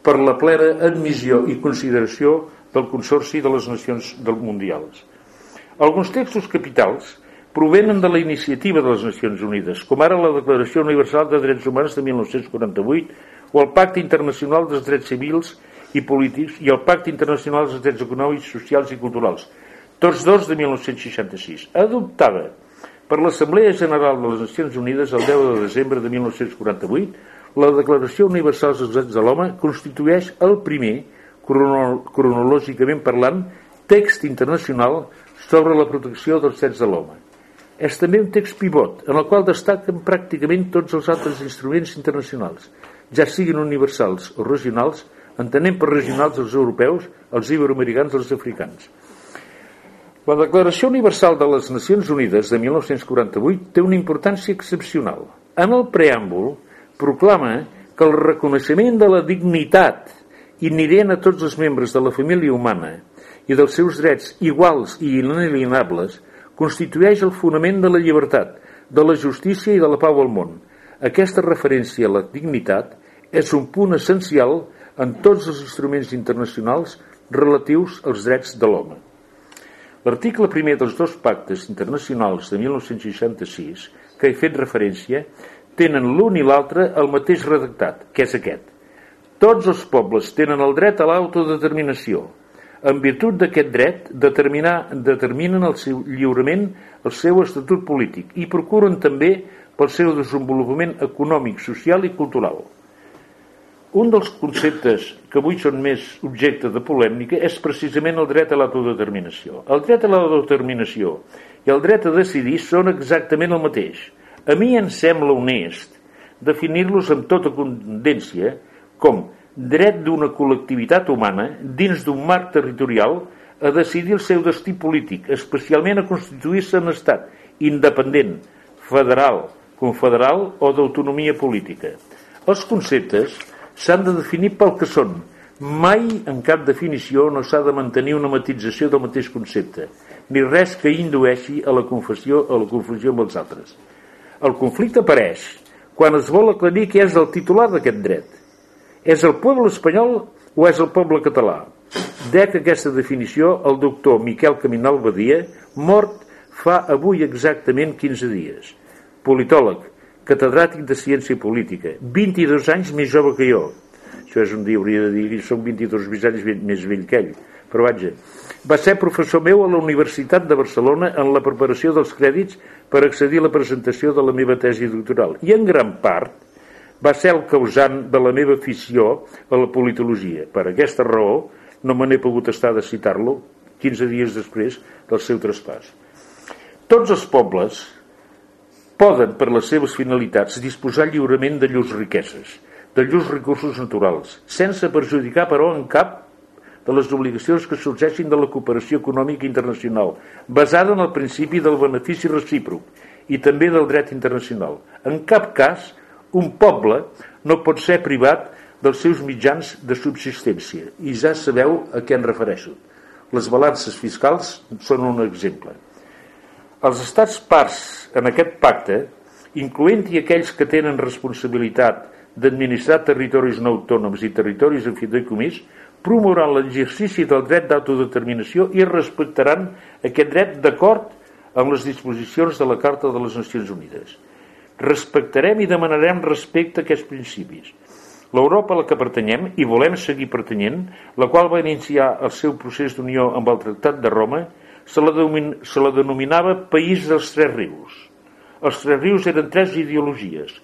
per la plena admissió i consideració del Consorci de les Nacions Mundials. Alguns textos capitals provenen de la iniciativa de les Nacions Unides, com ara la Declaració Universal de Drets Humans de 1948 o el Pacte Internacional dels Drets Civils i Polítics i el Pacte Internacional dels Drets Econòmics, Socials i Culturals, tots dos de 1966, adoptada per l'Assemblea General de les Nacions Unides el 10 de desembre de 1948, la Declaració Universal dels Drets de l'Home constitueix el primer, cronològicament parlant, text internacional sobre la protecció dels drets de l'home és també un text pivot, en el qual destaquen pràcticament tots els altres instruments internacionals, ja siguin universals o regionals, entenent per regionals els europeus, els iberoamericans els africans. La Declaració Universal de les Nacions Unides de 1948 té una importància excepcional. En el preàmbul proclama que el reconeixement de la dignitat inherent a tots els membres de la família humana i dels seus drets iguals i inalienables constitueix el fonament de la llibertat, de la justícia i de la pau al món. Aquesta referència a la dignitat és un punt essencial en tots els instruments internacionals relatius als drets de l'home. L'article primer dels dos pactes internacionals de 1966, que he fet referència, tenen l'un i l'altre el mateix redactat, que és aquest. Tots els pobles tenen el dret a l'autodeterminació. En virtut d'aquest dret, determinen el seu lliurement el seu estatut polític i procuren també pel seu desenvolupament econòmic, social i cultural. Un dels conceptes que avui són més objecte de polèmica és precisament el dret a l'autodeterminació. El dret a l'autodeterminació i el dret a decidir són exactament el mateix. A mi em sembla honest definir-los amb tota condència com dret d'una col·lectivitat humana dins d'un marc territorial a decidir el seu destí polític, especialment a constituir-se en estat independent, federal, confederal o d'autonomia política. Els conceptes s'han de definir pel que són. Mai en cap definició no s'ha de mantenir una matització del mateix concepte, ni res que indueixi a la confessió a la confusió amb els altres. El conflicte apareix quan es vol aclarir qui és el titular d'aquest dret. És el poble espanyol o és el poble català? Dec aquesta definició el doctor Miquel Caminal Badia, mort fa avui exactament 15 dies. Politòleg, catedràtic de ciència política, 22 anys més jove que jo. Això és un dia, hauria de dir que som 22 anys més vell que ell. Però vaja, va ser professor meu a la Universitat de Barcelona en la preparació dels crèdits per accedir a la presentació de la meva tesi doctoral. I en gran part va ser el causant de la meva afició a la politologia. Per aquesta raó no me n'he pogut estar de citar-lo 15 dies després del seu traspàs. Tots els pobles, poden, per les seves finalitats, disposar lliurement de llurs riqueses, de llurs recursos naturals, sense perjudicar, però, en cap de les obligacions que sorgeixin de la cooperació econòmica internacional, basada en el principi del benefici recíproc i també del dret internacional. En cap cas, un poble no pot ser privat dels seus mitjans de subsistència, i ja sabeu a què em refereixo. Les balances fiscals són un exemple. Els estats parts en aquest pacte, incloent-hi aquells que tenen responsabilitat d'administrar territoris no autònoms i territoris en fideïcomís, promouran l'exercici del dret d'autodeterminació i respectaran aquest dret d'acord amb les disposicions de la Carta de les Nacions Unides. Respectarem i demanarem respecte a aquests principis. L'Europa a la que pertanyem i volem seguir pertanyent, la qual va iniciar el seu procés d'unió amb el Tractat de Roma, se la, se la denominava País dels Tres Rius. Els Tres Rius eren tres ideologies,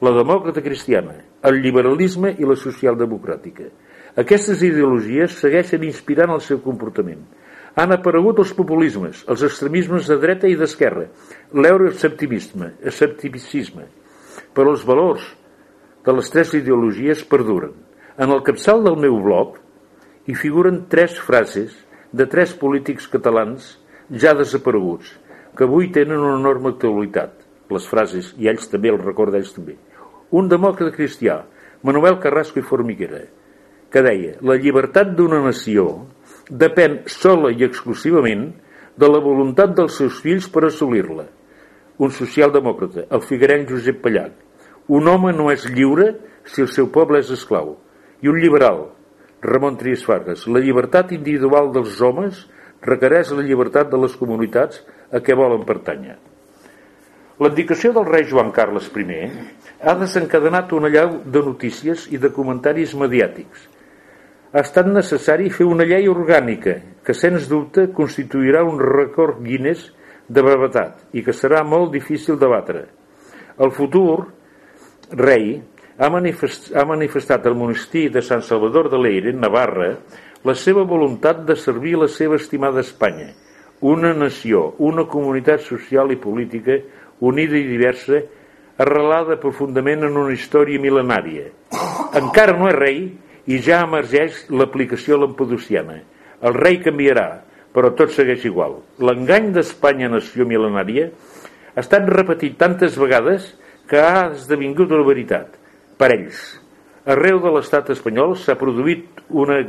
la demòcrata cristiana, el liberalisme i la socialdemocràtica. Aquestes ideologies segueixen inspirant el seu comportament. Han aparegut els populismes, els extremismes de dreta i d'esquerra, l'euroescepticisme, escepticisme, però els valors de les tres ideologies perduren. En el capçal del meu blog hi figuren tres frases de tres polítics catalans ja desapareguts, que avui tenen una enorme actualitat. Les frases, i ells també, els recorda ells també. Un demòcrata cristià, Manuel Carrasco i Formiguera, que deia la llibertat d'una nació depèn sola i exclusivament de la voluntat dels seus fills per assolir-la. Un socialdemòcrata, el figuerenc Josep Pallac. Un home no és lliure si el seu poble és esclau. I un liberal, Ramon Trias Fargas, la llibertat individual dels homes requereix la llibertat de les comunitats a què volen pertànyer. L'indicació del rei Joan Carles I ha desencadenat una llau de notícies i de comentaris mediàtics. Ha estat necessari fer una llei orgànica que, sens dubte, constituirà un record Guinness de brevetat i que serà molt difícil de batre. El futur rei ha, manifest, ha manifestat al monestir de Sant Salvador de Leire, Navarra, la seva voluntat de servir la seva estimada Espanya, una nació, una comunitat social i política unida i diversa, arrelada profundament en una història mil·lenària. Encara no és rei i ja emergeix l'aplicació lampedociana. El rei canviarà, però tot segueix igual. L'engany d'Espanya nació mil·lenària ha estat repetit tantes vegades que ha esdevingut la veritat per ells. Arreu de l'estat espanyol s'ha produït una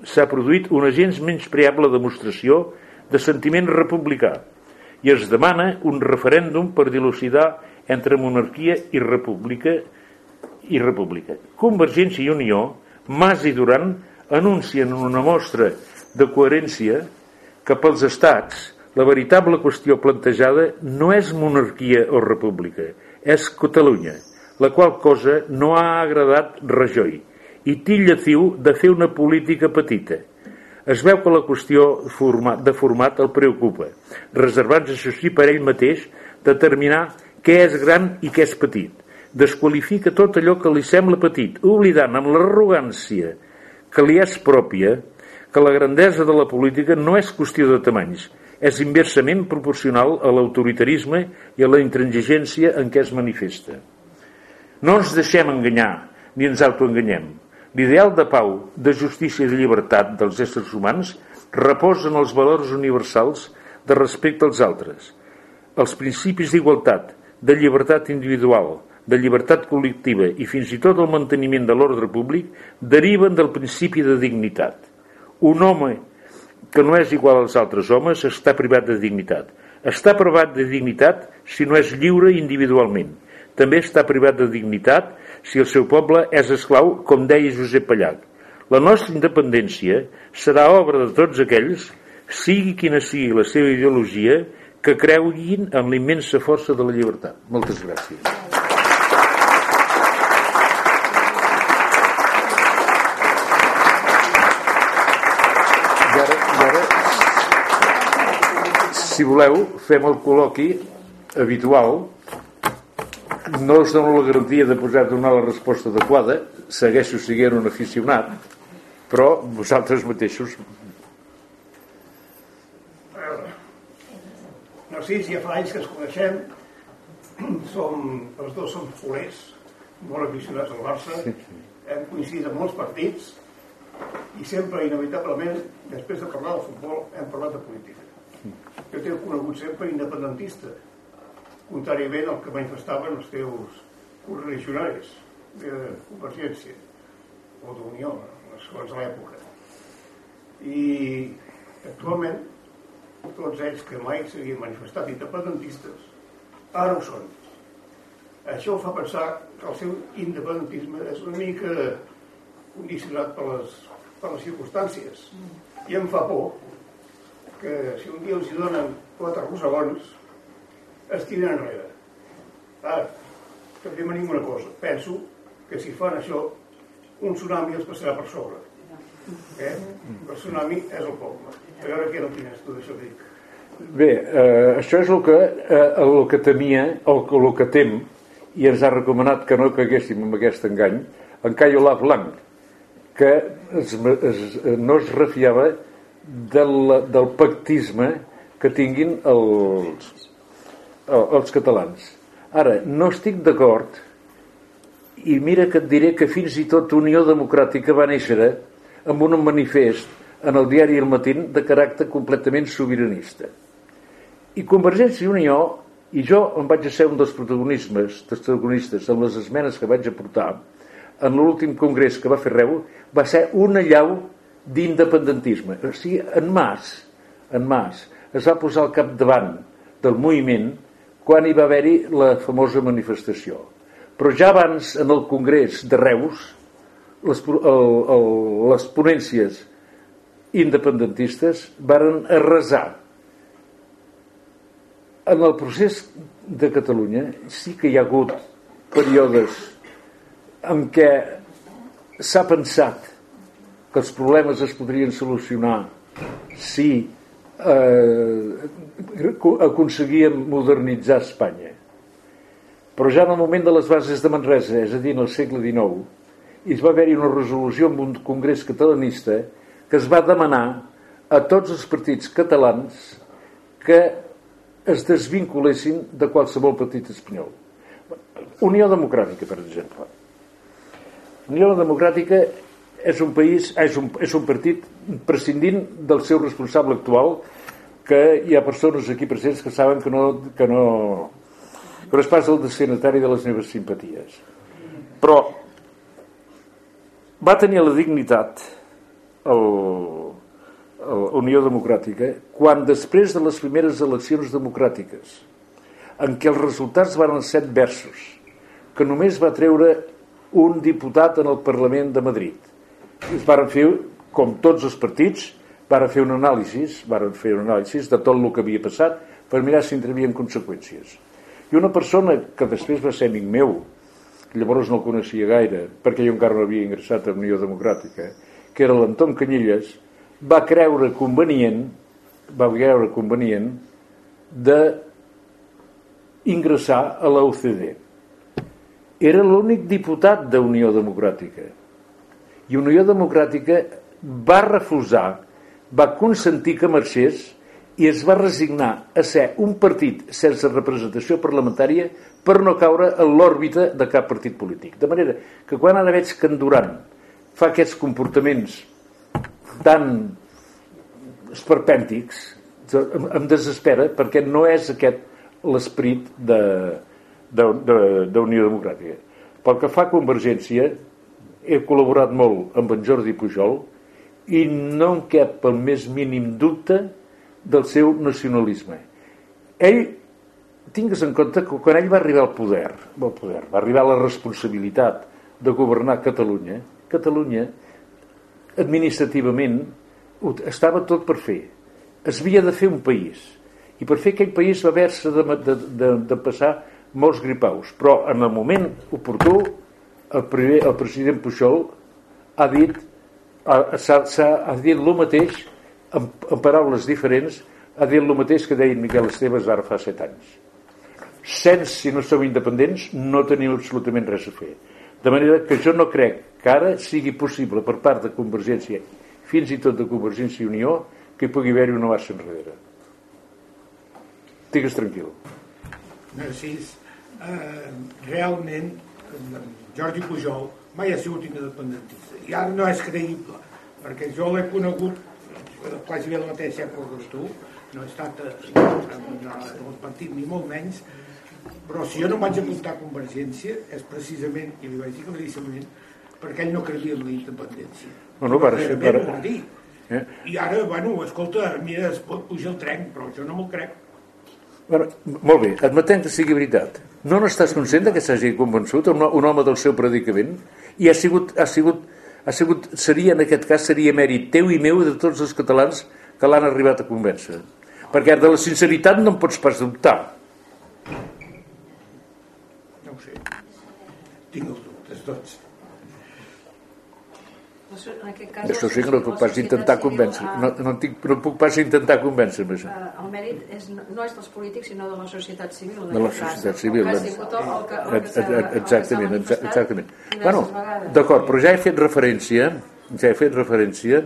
s'ha produït una gens menyspreable demostració de sentiment republicà i es demana un referèndum per dilucidar entre monarquia i república i República. Convergència i Unió, Mas i Duran anuncien una mostra de coherència que pels estats la veritable qüestió plantejada no és monarquia o república, és Catalunya, la qual cosa no ha agradat Rajoy i tilla ciu de fer una política petita. Es veu que la qüestió de format el preocupa, reservant-se això sí per ell mateix determinar què és gran i què és petit. Desqualifica tot allò que li sembla petit, oblidant amb l'arrogància que li és pròpia que la grandesa de la política no és qüestió de tamanys, és inversament proporcional a l'autoritarisme i a la intransigència en què es manifesta. No ens deixem enganyar, ni ens autoenganyem. L'ideal de pau, de justícia i de llibertat dels éssers humans reposa en els valors universals de respecte als altres, els principis d'igualtat, de llibertat individual, de llibertat col·lectiva i fins i tot el manteniment de l'ordre públic deriven del principi de dignitat. Un home que no és igual als altres homes està privat de dignitat. Està privat de dignitat si no és lliure individualment. També està privat de dignitat si el seu poble és esclau, com deia Josep Pallac. La nostra independència serà obra de tots aquells, sigui quina sigui la seva ideologia, que creguin en la immensa força de la llibertat. Moltes gràcies. I ara, i ara, si voleu, fem el col·loqui habitual. No us dono la garantia de posar donar la resposta adequada, segueixo siguent un aficionat, però vosaltres mateixos Narcís, ja fa anys que ens coneixem, som, els dos som folers, molt aficionats al Barça, hem coincidit en molts partits i sempre, inevitablement, després de parlar del futbol, hem parlat de política. Jo t'he conegut sempre independentista, contràriament al que manifestaven els teus correligionaris de Convergència o d'Unió, segons l'època. I actualment tots ells que mai s'havien manifestat independentistes, ara ho són. Això fa pensar que el seu independentisme és una mica condicionat per les, per les circumstàncies. I em fa por que si un dia els hi donen quatre rosegons, es tiren enrere. Ara, també m'anim una cosa. Penso que si fan això, un tsunami els passarà per sobre. Eh? El tsunami és el poble. A veure què n'opines tu d'això que dic. Bé, eh, això és el que, eh, el que temia, el, el que tem, i ens ha recomanat que no caguéssim amb aquest engany, en Caio La Blanc, que es, es, no es refiava del, del pactisme que tinguin els, els catalans. Ara, no estic d'acord i mira que et diré que fins i tot Unió Democràtica va néixer amb un manifest en el diari El Matín de caràcter completament sobiranista. I Convergència i Unió, i jo em vaig ser un dels protagonismes, dels protagonistes amb les esmenes que vaig aportar, en l'últim congrés que va fer Reu, va ser una llau d'independentisme. O sigui, en Mas, en Mas es va posar al capdavant del moviment quan hi va haver-hi la famosa manifestació. Però ja abans, en el congrés de Reus, les, el, el, les ponències independentistes varen arrasar en el procés de Catalunya sí que hi ha hagut períodes en què s'ha pensat que els problemes es podrien solucionar si eh, aconseguíem modernitzar Espanya però ja en el moment de les bases de Manresa és a dir, en el segle XIX hi va haver-hi una resolució en un congrés catalanista que es va demanar a tots els partits catalans que es desvinculessin de qualsevol partit espanyol. Unió Democràtica, per exemple. Unió Democràtica és un país, és un, és un partit prescindint del seu responsable actual que hi ha persones aquí presents que saben que no, que no, que no és pas el destinatari de les meves simpaties. Però va tenir la dignitat el, el Unió Democràtica quan després de les primeres eleccions democràtiques en què els resultats van ser adversos que només va treure un diputat en el Parlament de Madrid. Es van fer, com tots els partits, van fer un anàlisi, van fer un anàlisi de tot el que havia passat per mirar si en conseqüències. I una persona que després va ser amic meu, llavors no el coneixia gaire, perquè jo encara no havia ingressat a Unió Democràtica, que era l'Anton Canyelles, va creure convenient, va creure convenient de ingressar a UCD. Era l'únic diputat d'Unió Democràtica. I Unió Democràtica va refusar, va consentir que marxés i es va resignar a ser un partit sense representació parlamentària per no caure en l'òrbita de cap partit polític. De manera que quan ara veig que en Duran fa aquests comportaments tan esperpèntics, em desespera perquè no és aquest l'esperit d'Unió de, de, de Democràtica. Pel que fa a Convergència, he col·laborat molt amb en Jordi Pujol i no em cap el més mínim dubte del seu nacionalisme. Ell, tingues en compte que quan ell va arribar al poder, al poder va arribar a la responsabilitat de governar Catalunya, Catalunya administrativament estava tot per fer. Es havia de fer un país i per fer aquell país va haver-se de, de, de, de passar molts gripaus però en el moment oportú el, primer, el president Pujol ha dit ha, ha, dit el mateix en, en paraules diferents ha dit el mateix que deia Miquel Esteves ara fa set anys. Sense si no som independents no tenim absolutament res a fer. De manera que jo no crec que ara sigui possible per part de Convergència fins i tot de Convergència i Unió que hi pugui haver-hi una baixa enrere. Digues tranquil. Narcís, eh, realment Jordi Pujol mai ha sigut independentista i ara no és creïble perquè jo l'he conegut quasi bé la mateixa època que tu no he estat en el partit ni molt menys però si jo no vaig apuntar a Convergència és precisament, i li vaig dir claríssimament perquè ell no creia en la independència bueno, per això, per... dir. Eh? i ara, bueno, escolta mira, es pot pujar el tren però jo no me'l crec Bueno, molt bé, admetent que sigui veritat. No n'estàs conscient que s'hagi convençut un, un home del seu predicament? I ha sigut, ha sigut, ha sigut, seria en aquest cas, seria mèrit teu i meu de tots els catalans que l'han arribat a convèncer. Perquè de la sinceritat no en pots pas dubtar. No ho sé. Tinc els dubtes, tots. En aquest cas, Això sí que no puc pas intentar convèncer. No, no, tinc, no puc pas intentar convèncer amb això. Uh, el mèrit és, no és dels polítics, sinó de la societat civil. De la societat civil. Que ha sigut el, el que, el que exactament, exactament. Bueno, d'acord, però ja he fet referència, ja he fet referència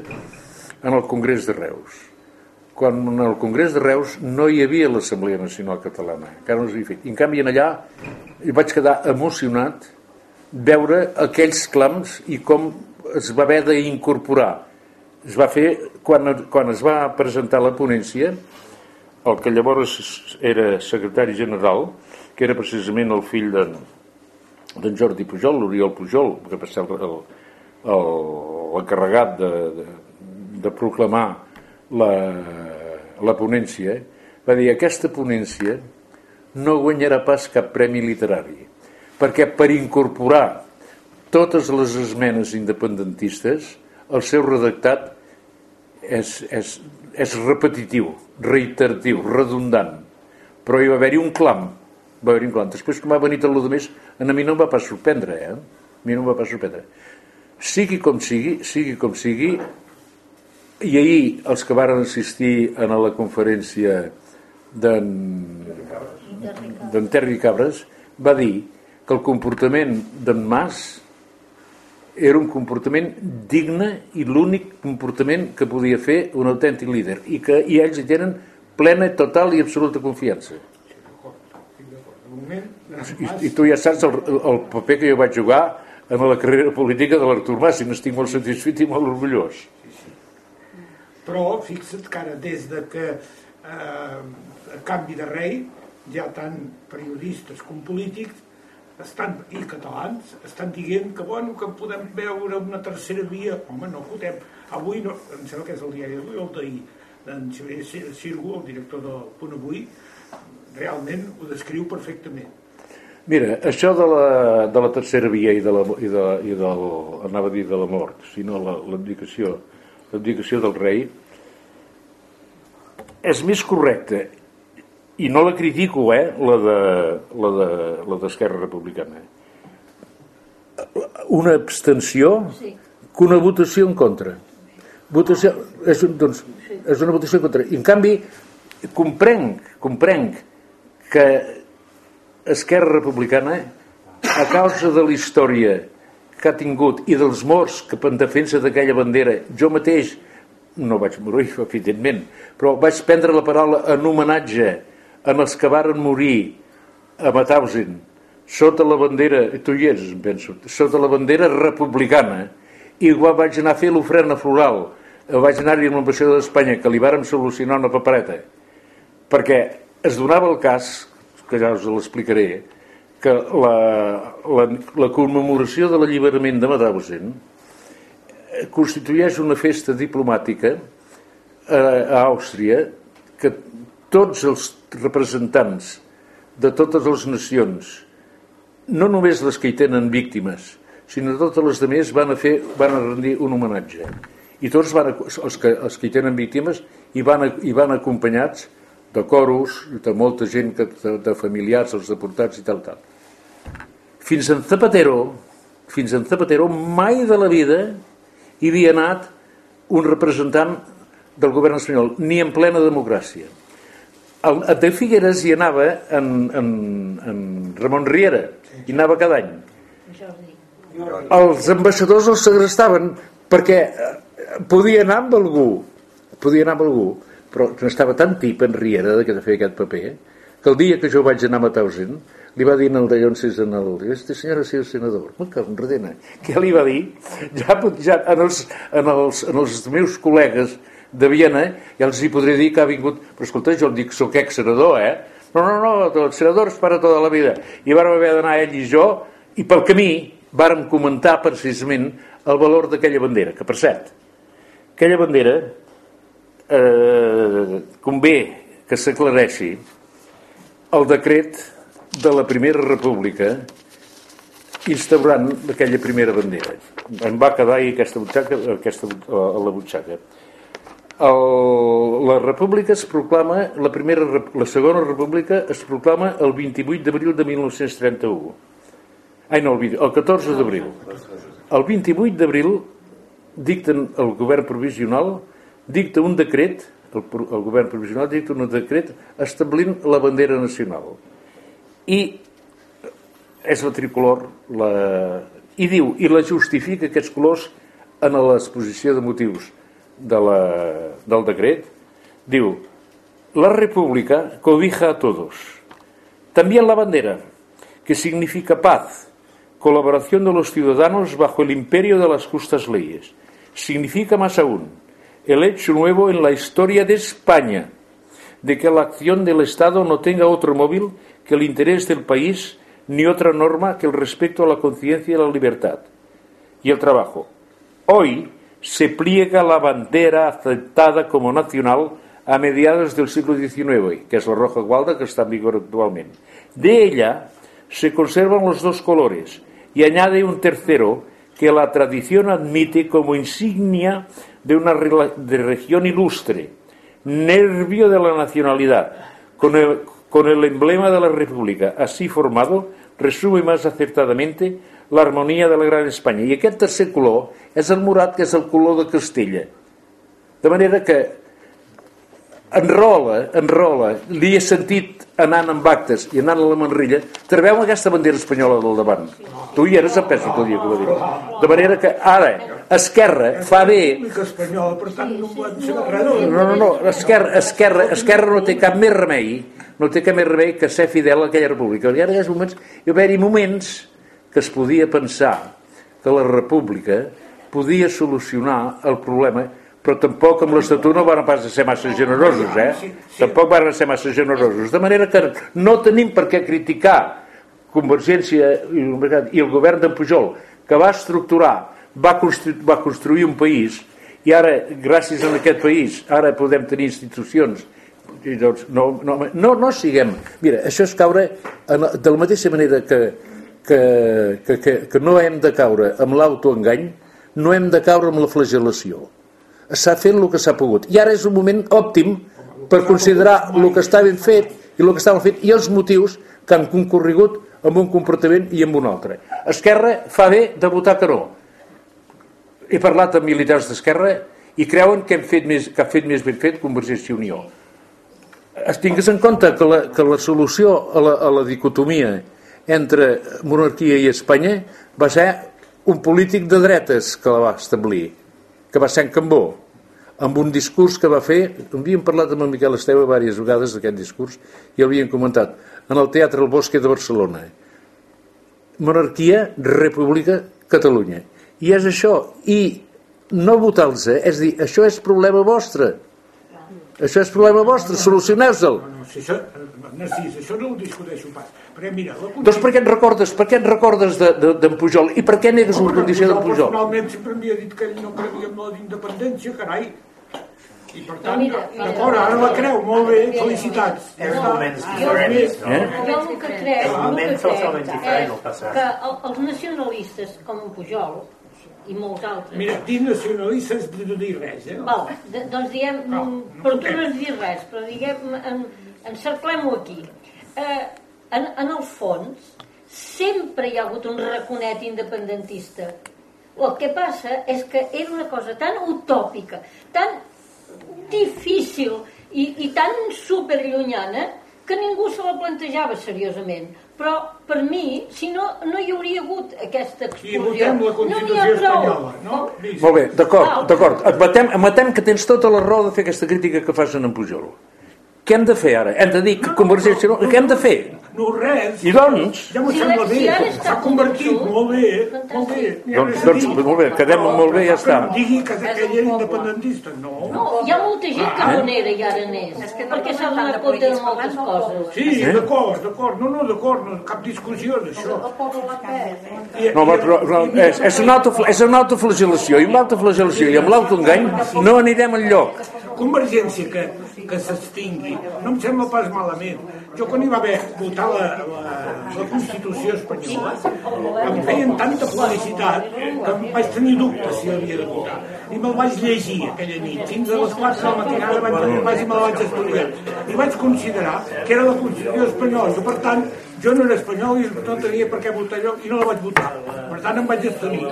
en el Congrés de Reus. Quan en el Congrés de Reus no hi havia l'Assemblea Nacional Catalana, encara no s'havia fet. I en canvi en allà vaig quedar emocionat veure aquells clams i com es va haver d'incorporar. Es va fer, quan, quan es va presentar la ponència, el que llavors era secretari general, que era precisament el fill d'en de Jordi Pujol, l'Oriol Pujol, que va ser l'encarregat de, de, de proclamar la, la ponència, va dir aquesta ponència no guanyarà pas cap premi literari, perquè per incorporar totes les esmenes independentistes, el seu redactat és, és, és repetitiu, reiteratiu, redundant. Però hi va haver-hi un clam. Va haver-hi un clam. Després que m'ha venit el de més, a mi no em va pas sorprendre, eh? A mi no em va pas sorprendre. Sigui com sigui, sigui com sigui, i ahir els que varen assistir a la conferència d'en Terri Cabres va dir que el comportament d'en Mas era un comportament digne i l'únic comportament que podia fer un autèntic líder i que i ells hi tenen plena, total i absoluta confiança. I, i tu ja saps el, el paper que jo vaig jugar en la carrera política de l'Artur Mas i n'estic molt satisfet i molt orgullós. Però fixa't que ara des de que eh, canvi de rei ja tant periodistes com polítics estan, i catalans estan dient que, bueno, que podem veure una tercera via. Home, no podem. Avui, no, em sembla que és el diari d'avui el d'ahir, d'en Xavier Sirgo, el director del Punt Avui, realment ho descriu perfectament. Mira, això de la, de la tercera via i de la, i de, i del, anava a dir de la mort, sinó l'abdicació l'abdicació del rei és més correcta i no la critico, eh, la de la de la d'Esquerra Republicana. Una abstenció sí. que una votació en contra. Votació, és, doncs, és una votació en contra. I en canvi, comprenc, comprenc que Esquerra Republicana, a causa de la història que ha tingut i dels morts que en defensa d'aquella bandera, jo mateix no vaig morir, (laughs) evidentment, però vaig prendre la paraula en homenatge en els que varen morir a Mauthausen sota la bandera, tu hi eres, penso, sota la bandera republicana, i igual vaig anar a fer l'ofrena floral, vaig anar-hi amb l'ambaixador d'Espanya, que li vàrem solucionar una papereta, perquè es donava el cas que ja us l'explicaré, que la, la, la commemoració de l'alliberament de Mauthausen eh, constitueix una festa diplomàtica a, a Àustria que tots els representants de totes les nacions, no només les que hi tenen víctimes, sinó totes les altres van a, fer, van a rendir un homenatge. I tots van a, els, que, els que hi tenen víctimes hi van, a, hi van acompanyats de coros, de molta gent, que, de, de familiars, els deportats i tal, tal. Fins en Zapatero, fins en Zapatero, mai de la vida hi havia anat un representant del govern espanyol, ni en plena democràcia. El, de Figueres hi anava en, en, en Ramon Riera, hi anava cada any. Els ambaixadors els segrestaven perquè eh, podia anar amb algú, podia anar amb algú, però estava tan tip en Riera de que de fer aquest paper que el dia que jo vaig anar a Mauthausen li va dir al de Llonsis en el este senyora sí, senador un redena, què li va dir ja, ja en, els, en, els, en els meus col·legues de Viena ja els hi podré dir que ha vingut però escolta, jo dic, soc ex-senador eh? no, no, no, el senador és para tota la vida i vàrem haver d'anar ell i jo i pel camí vàrem comentar precisament el valor d'aquella bandera que per cert, aquella bandera eh, convé que s'aclareixi el decret de la Primera República instaurant aquella primera bandera. Em va quedar aquesta butxaca, aquesta, la butxaca. El, la república es proclama, la, primera, la segona república es proclama el 28 d'abril de 1931. Ai, no, el, 20, el 14 d'abril. El 28 d'abril dicten el govern provisional dicta un decret, el, el govern provisional dicta un decret establint la bandera nacional. I és la tricolor, la... i diu, i la justifica aquests colors en l'exposició de motius de la, del decret, diu, la república cobija a todos, también la bandera, que significa paz, colaboración de los ciudadanos bajo el imperio de las justas leyes. Significa más aún, el hecho nuevo en la historia de España, de que la acción del Estado no tenga otro móvil que el interés del país ni otra norma que el respeto a la conciencia y la libertad y el trabajo. Hoy se pliega la bandera aceptada como nacional a mediados del siglo XIX, que es la roja gualda que está en vigor actualmente. De ella se conservan los dos colores y añade un tercero que la tradición admite como insignia de una de región ilustre, nervio de la nacionalidad, con el, con el emblema de la República, así formado, resume más acertadamente la armonía de la Gran Espanya. I aquest tercer color és el morat, que és el color de Castella. De manera que enrola, enrola, li he sentit anant amb actes i anant a la Manrilla, trobeu aquesta bandera espanyola del davant. Tu hi eres a peso el dia que va dir. De manera que ara, Esquerra fa bé... No, no, no, Esquerra, Esquerra, Esquerra no té cap més remei, no té cap més remei que ser fidel a aquella república. I ara hi ha moments, hi va haver moments que es podia pensar que la república podia solucionar el problema però tampoc amb l'Estatut no van pas ser massa generosos, eh? Tampoc van ser massa generosos. De manera que no tenim per què criticar Convergència i el govern d'en Pujol, que va estructurar, va construir, va construir un país i ara, gràcies a aquest país, ara podem tenir institucions I doncs, no, no, no, no siguem... Mira, això és caure en, de la mateixa manera que, que, que, que, que no hem de caure amb l'autoengany, no hem de caure amb la flagelació. S'ha fet el que s'ha pogut. I ara és un moment òptim per considerar el que està ben fet i el que està mal fet i els motius que han concorregut amb un comportament i amb un altre. Esquerra fa bé de votar que no. He parlat amb militars d'Esquerra i creuen que, hem fet més, que ha fet més ben fet Convergència i Unió. Es tingues en compte que la, que la solució a la, a la dicotomia entre monarquia i Espanya va ser un polític de dretes que la va establir, que va ser en Cambó, amb un discurs que va fer, havíem parlat amb el Miquel Esteve diverses vegades d'aquest discurs i l'havien comentat, en el Teatre El Bosque de Barcelona. Monarquia, República, Catalunya. I és això. I no votar-los, eh? és dir, això és problema vostre. Això és problema vostre, solucioneu-se'l. No, no, si això, Narcís, això no ho discuteixo pas. Perquè mira, la Doncs per què et recordes, per què et recordes d'en de, de, Pujol? I per què negues la condició d'en Pujol? Personalment sempre m'havia dit que ell no creia en la d'independència, carai. I per tant, d'acord, ara la creu, molt bé, felicitats. Ja És està. moments Jo- diferents, no? Eh? Jo el que crec, el moment que crec és que el- els nacionalistes com en Pujol i molts altres Mira, dir nacionalista és de no dir res, eh? Val, de, doncs diguem, No, mm, no per tu no dir res, però diguem, en, encerclem-ho aquí. Eh, en, en el fons, sempre hi ha hagut un raconet independentista. El que passa és que era una cosa tan utòpica, tan difícil i, i tan superllunyana que ningú se la plantejava seriosament. Però per mi, si no, no hi hauria hagut aquesta I explosió. votem la no Constitució prou. espanyola, no? Vist? Molt bé, d'acord, Val. d'acord. Admetem, admetem que tens tota la raó de fer aquesta crítica que fas en Pujol. Què hem de fer ara? Hem de dir que Convergència no... Què hem de fer? No, res. I doncs? Ja m'ho sembla la- bé. S'ha convertit molt bé, molt bé. Doncs, doncs dir. molt bé, quedem molt bé i ja està. Que digui que, que ell és independentista. No. No, hi ha molta gent que no n'era i ara n'és, És que no perquè s'ha donat de compte de moltes coses. Sí, Eh? d'acord, d'acord. No, no, d'acord. No, cap discussió d'això. No, però, però és, és, una és una autoflagel·lació i amb l'autoflagel·lació i amb l'autoengany no anirem enlloc. Convergència que, que s'extingui no em sembla pas malament. Jo quan hi va haver votar la, la, la Constitució espanyola em feien tanta publicitat que em vaig tenir dubtes si havia de votar. I me'l vaig llegir aquella nit. Fins a les 4 de la matinada vaig, vaig, me la vaig estudiar. I vaig considerar que era la Constitució espanyola. Que, per tant, jo no era espanyol i no tenia per què votar allò i no la vaig votar. Per tant, em vaig abstenir.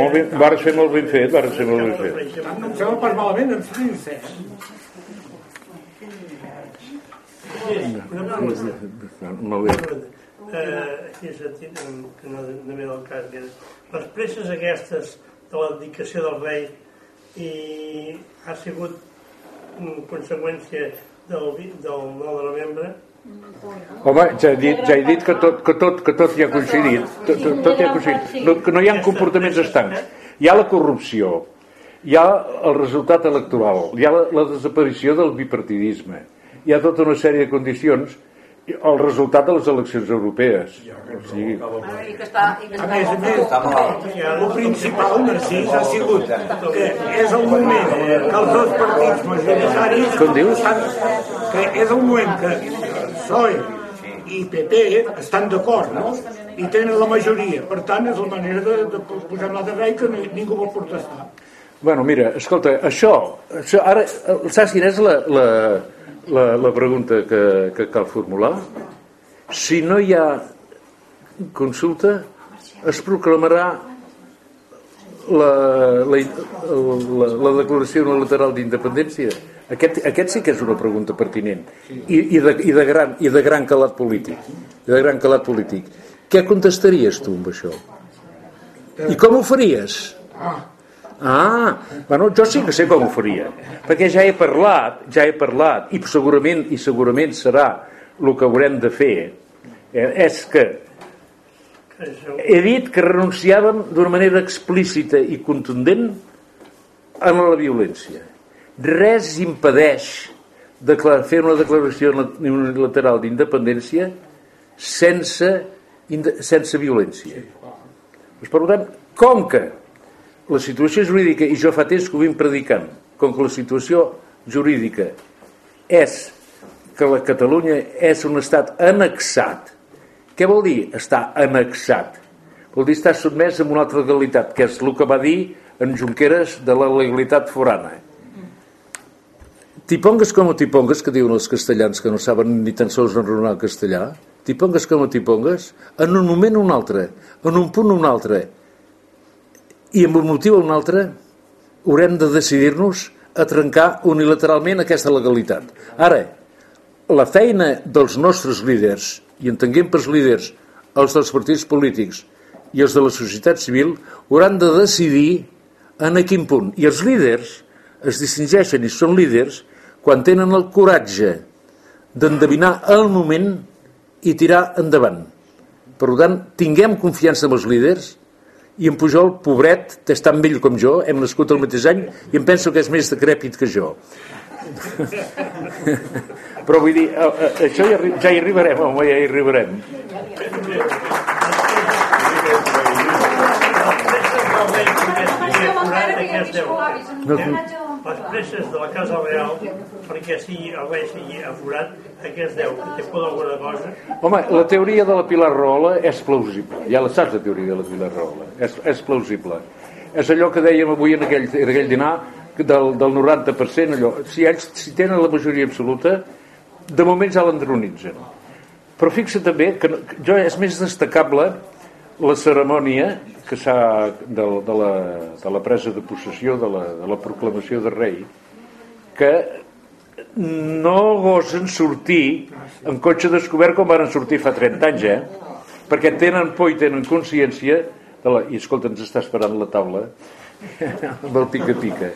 Molt bé, va ser molt ben fet, va ser molt ben fet. Per tant, no em sembla pas malament abstenir-se. Molt bé. eh, així sentit, que no, no ve del cas, que les presses aquestes de la dedicació del rei i ha sigut conseqüència del, del 9 de novembre Home, ja he dit, ja he dit que, tot, que, tot, que tot hi ha coincidit. Tot, tot, hi ha coincidit. No, que no hi ha comportaments estancs. Hi ha la corrupció, hi ha el resultat electoral, hi ha la, la desaparició del bipartidisme, hi ha tota una sèrie de condicions el resultat de les eleccions europees. O sigui, I que està, i que A està més a més, el principal, Narcís, ha sigut que és el moment que els dos partits majoritaris... Com dius? estan- Que és el moment que PSOE i PP estan d'acord, no? I tenen la majoria. Per tant, és la manera de, de posar-la de rei que ni- ningú vol protestar. Bueno, mira, escolta, això, això ara, saps quina és la, la, la, la pregunta que, que cal formular? Si no hi ha consulta, es proclamarà la, la, la, la declaració unilateral d'independència? Aquest, aquest sí que és una pregunta pertinent i, i, de, i, de gran, i de gran calat polític. De gran calat polític. Què contestaries tu amb això? I com ho faries? Ah, bueno, jo sí que sé com ho faria, perquè ja he parlat, ja he parlat, i segurament, i segurament serà el que haurem de fer, eh, és que he dit que renunciàvem d'una manera explícita i contundent a la violència. Res impedeix declarar, fer una declaració unilateral d'independència sense, sense violència. Doncs, per tant, com que la situació jurídica, i jo fa temps que ho vinc predicant, com que la situació jurídica és que la Catalunya és un estat annexat. Què vol dir estar annexat? Vol dir estar sotmès a una altra legalitat, que és el que va dir en Junqueras de la legalitat forana. T'hi pongues com t'hi pongues, que diuen els castellans que no saben ni tan sols enraonar el castellà, t'hi pongues com t'hi pongues, en un moment o un altre, en un punt o un altre, i amb un motiu o un altre, haurem de decidir-nos a trencar unilateralment aquesta legalitat. Ara, la feina dels nostres líders, i entenguem pels líders els dels partits polítics i els de la societat civil, hauran de decidir en a quin punt. I els líders es distingeixen i són líders quan tenen el coratge d'endevinar el moment i tirar endavant. Per tant, tinguem confiança en els líders i en Pujol, pobret, és tan vell com jo, hem nascut el mateix any i em penso que és més decrèpit que jo. Però vull dir, eh, eh, això ja, ja hi arribarem, home, ja hi arribarem. No, Les presses de la Casa Real, perquè sigui el rei sigui aforat, a què es deu? Que té por d'alguna cosa? Home, la teoria de la Pilar Rahola és plausible. Ja la saps, la teoria de la Pilar Rahola. És, és plausible. És allò que dèiem avui en aquell, en aquell dinar, del, del 90%, allò. Si ells si tenen la majoria absoluta, de moment ja l'endronitzen. Però fixa també que no, jo és més destacable la cerimònia que s'ha de, de, la, de la presa de possessió de la, de la proclamació de rei que no gosen sortir en cotxe descobert com van sortir fa 30 anys, eh? Perquè tenen por i tenen consciència de la... I escolta, ens està esperant la taula amb el pica-pica.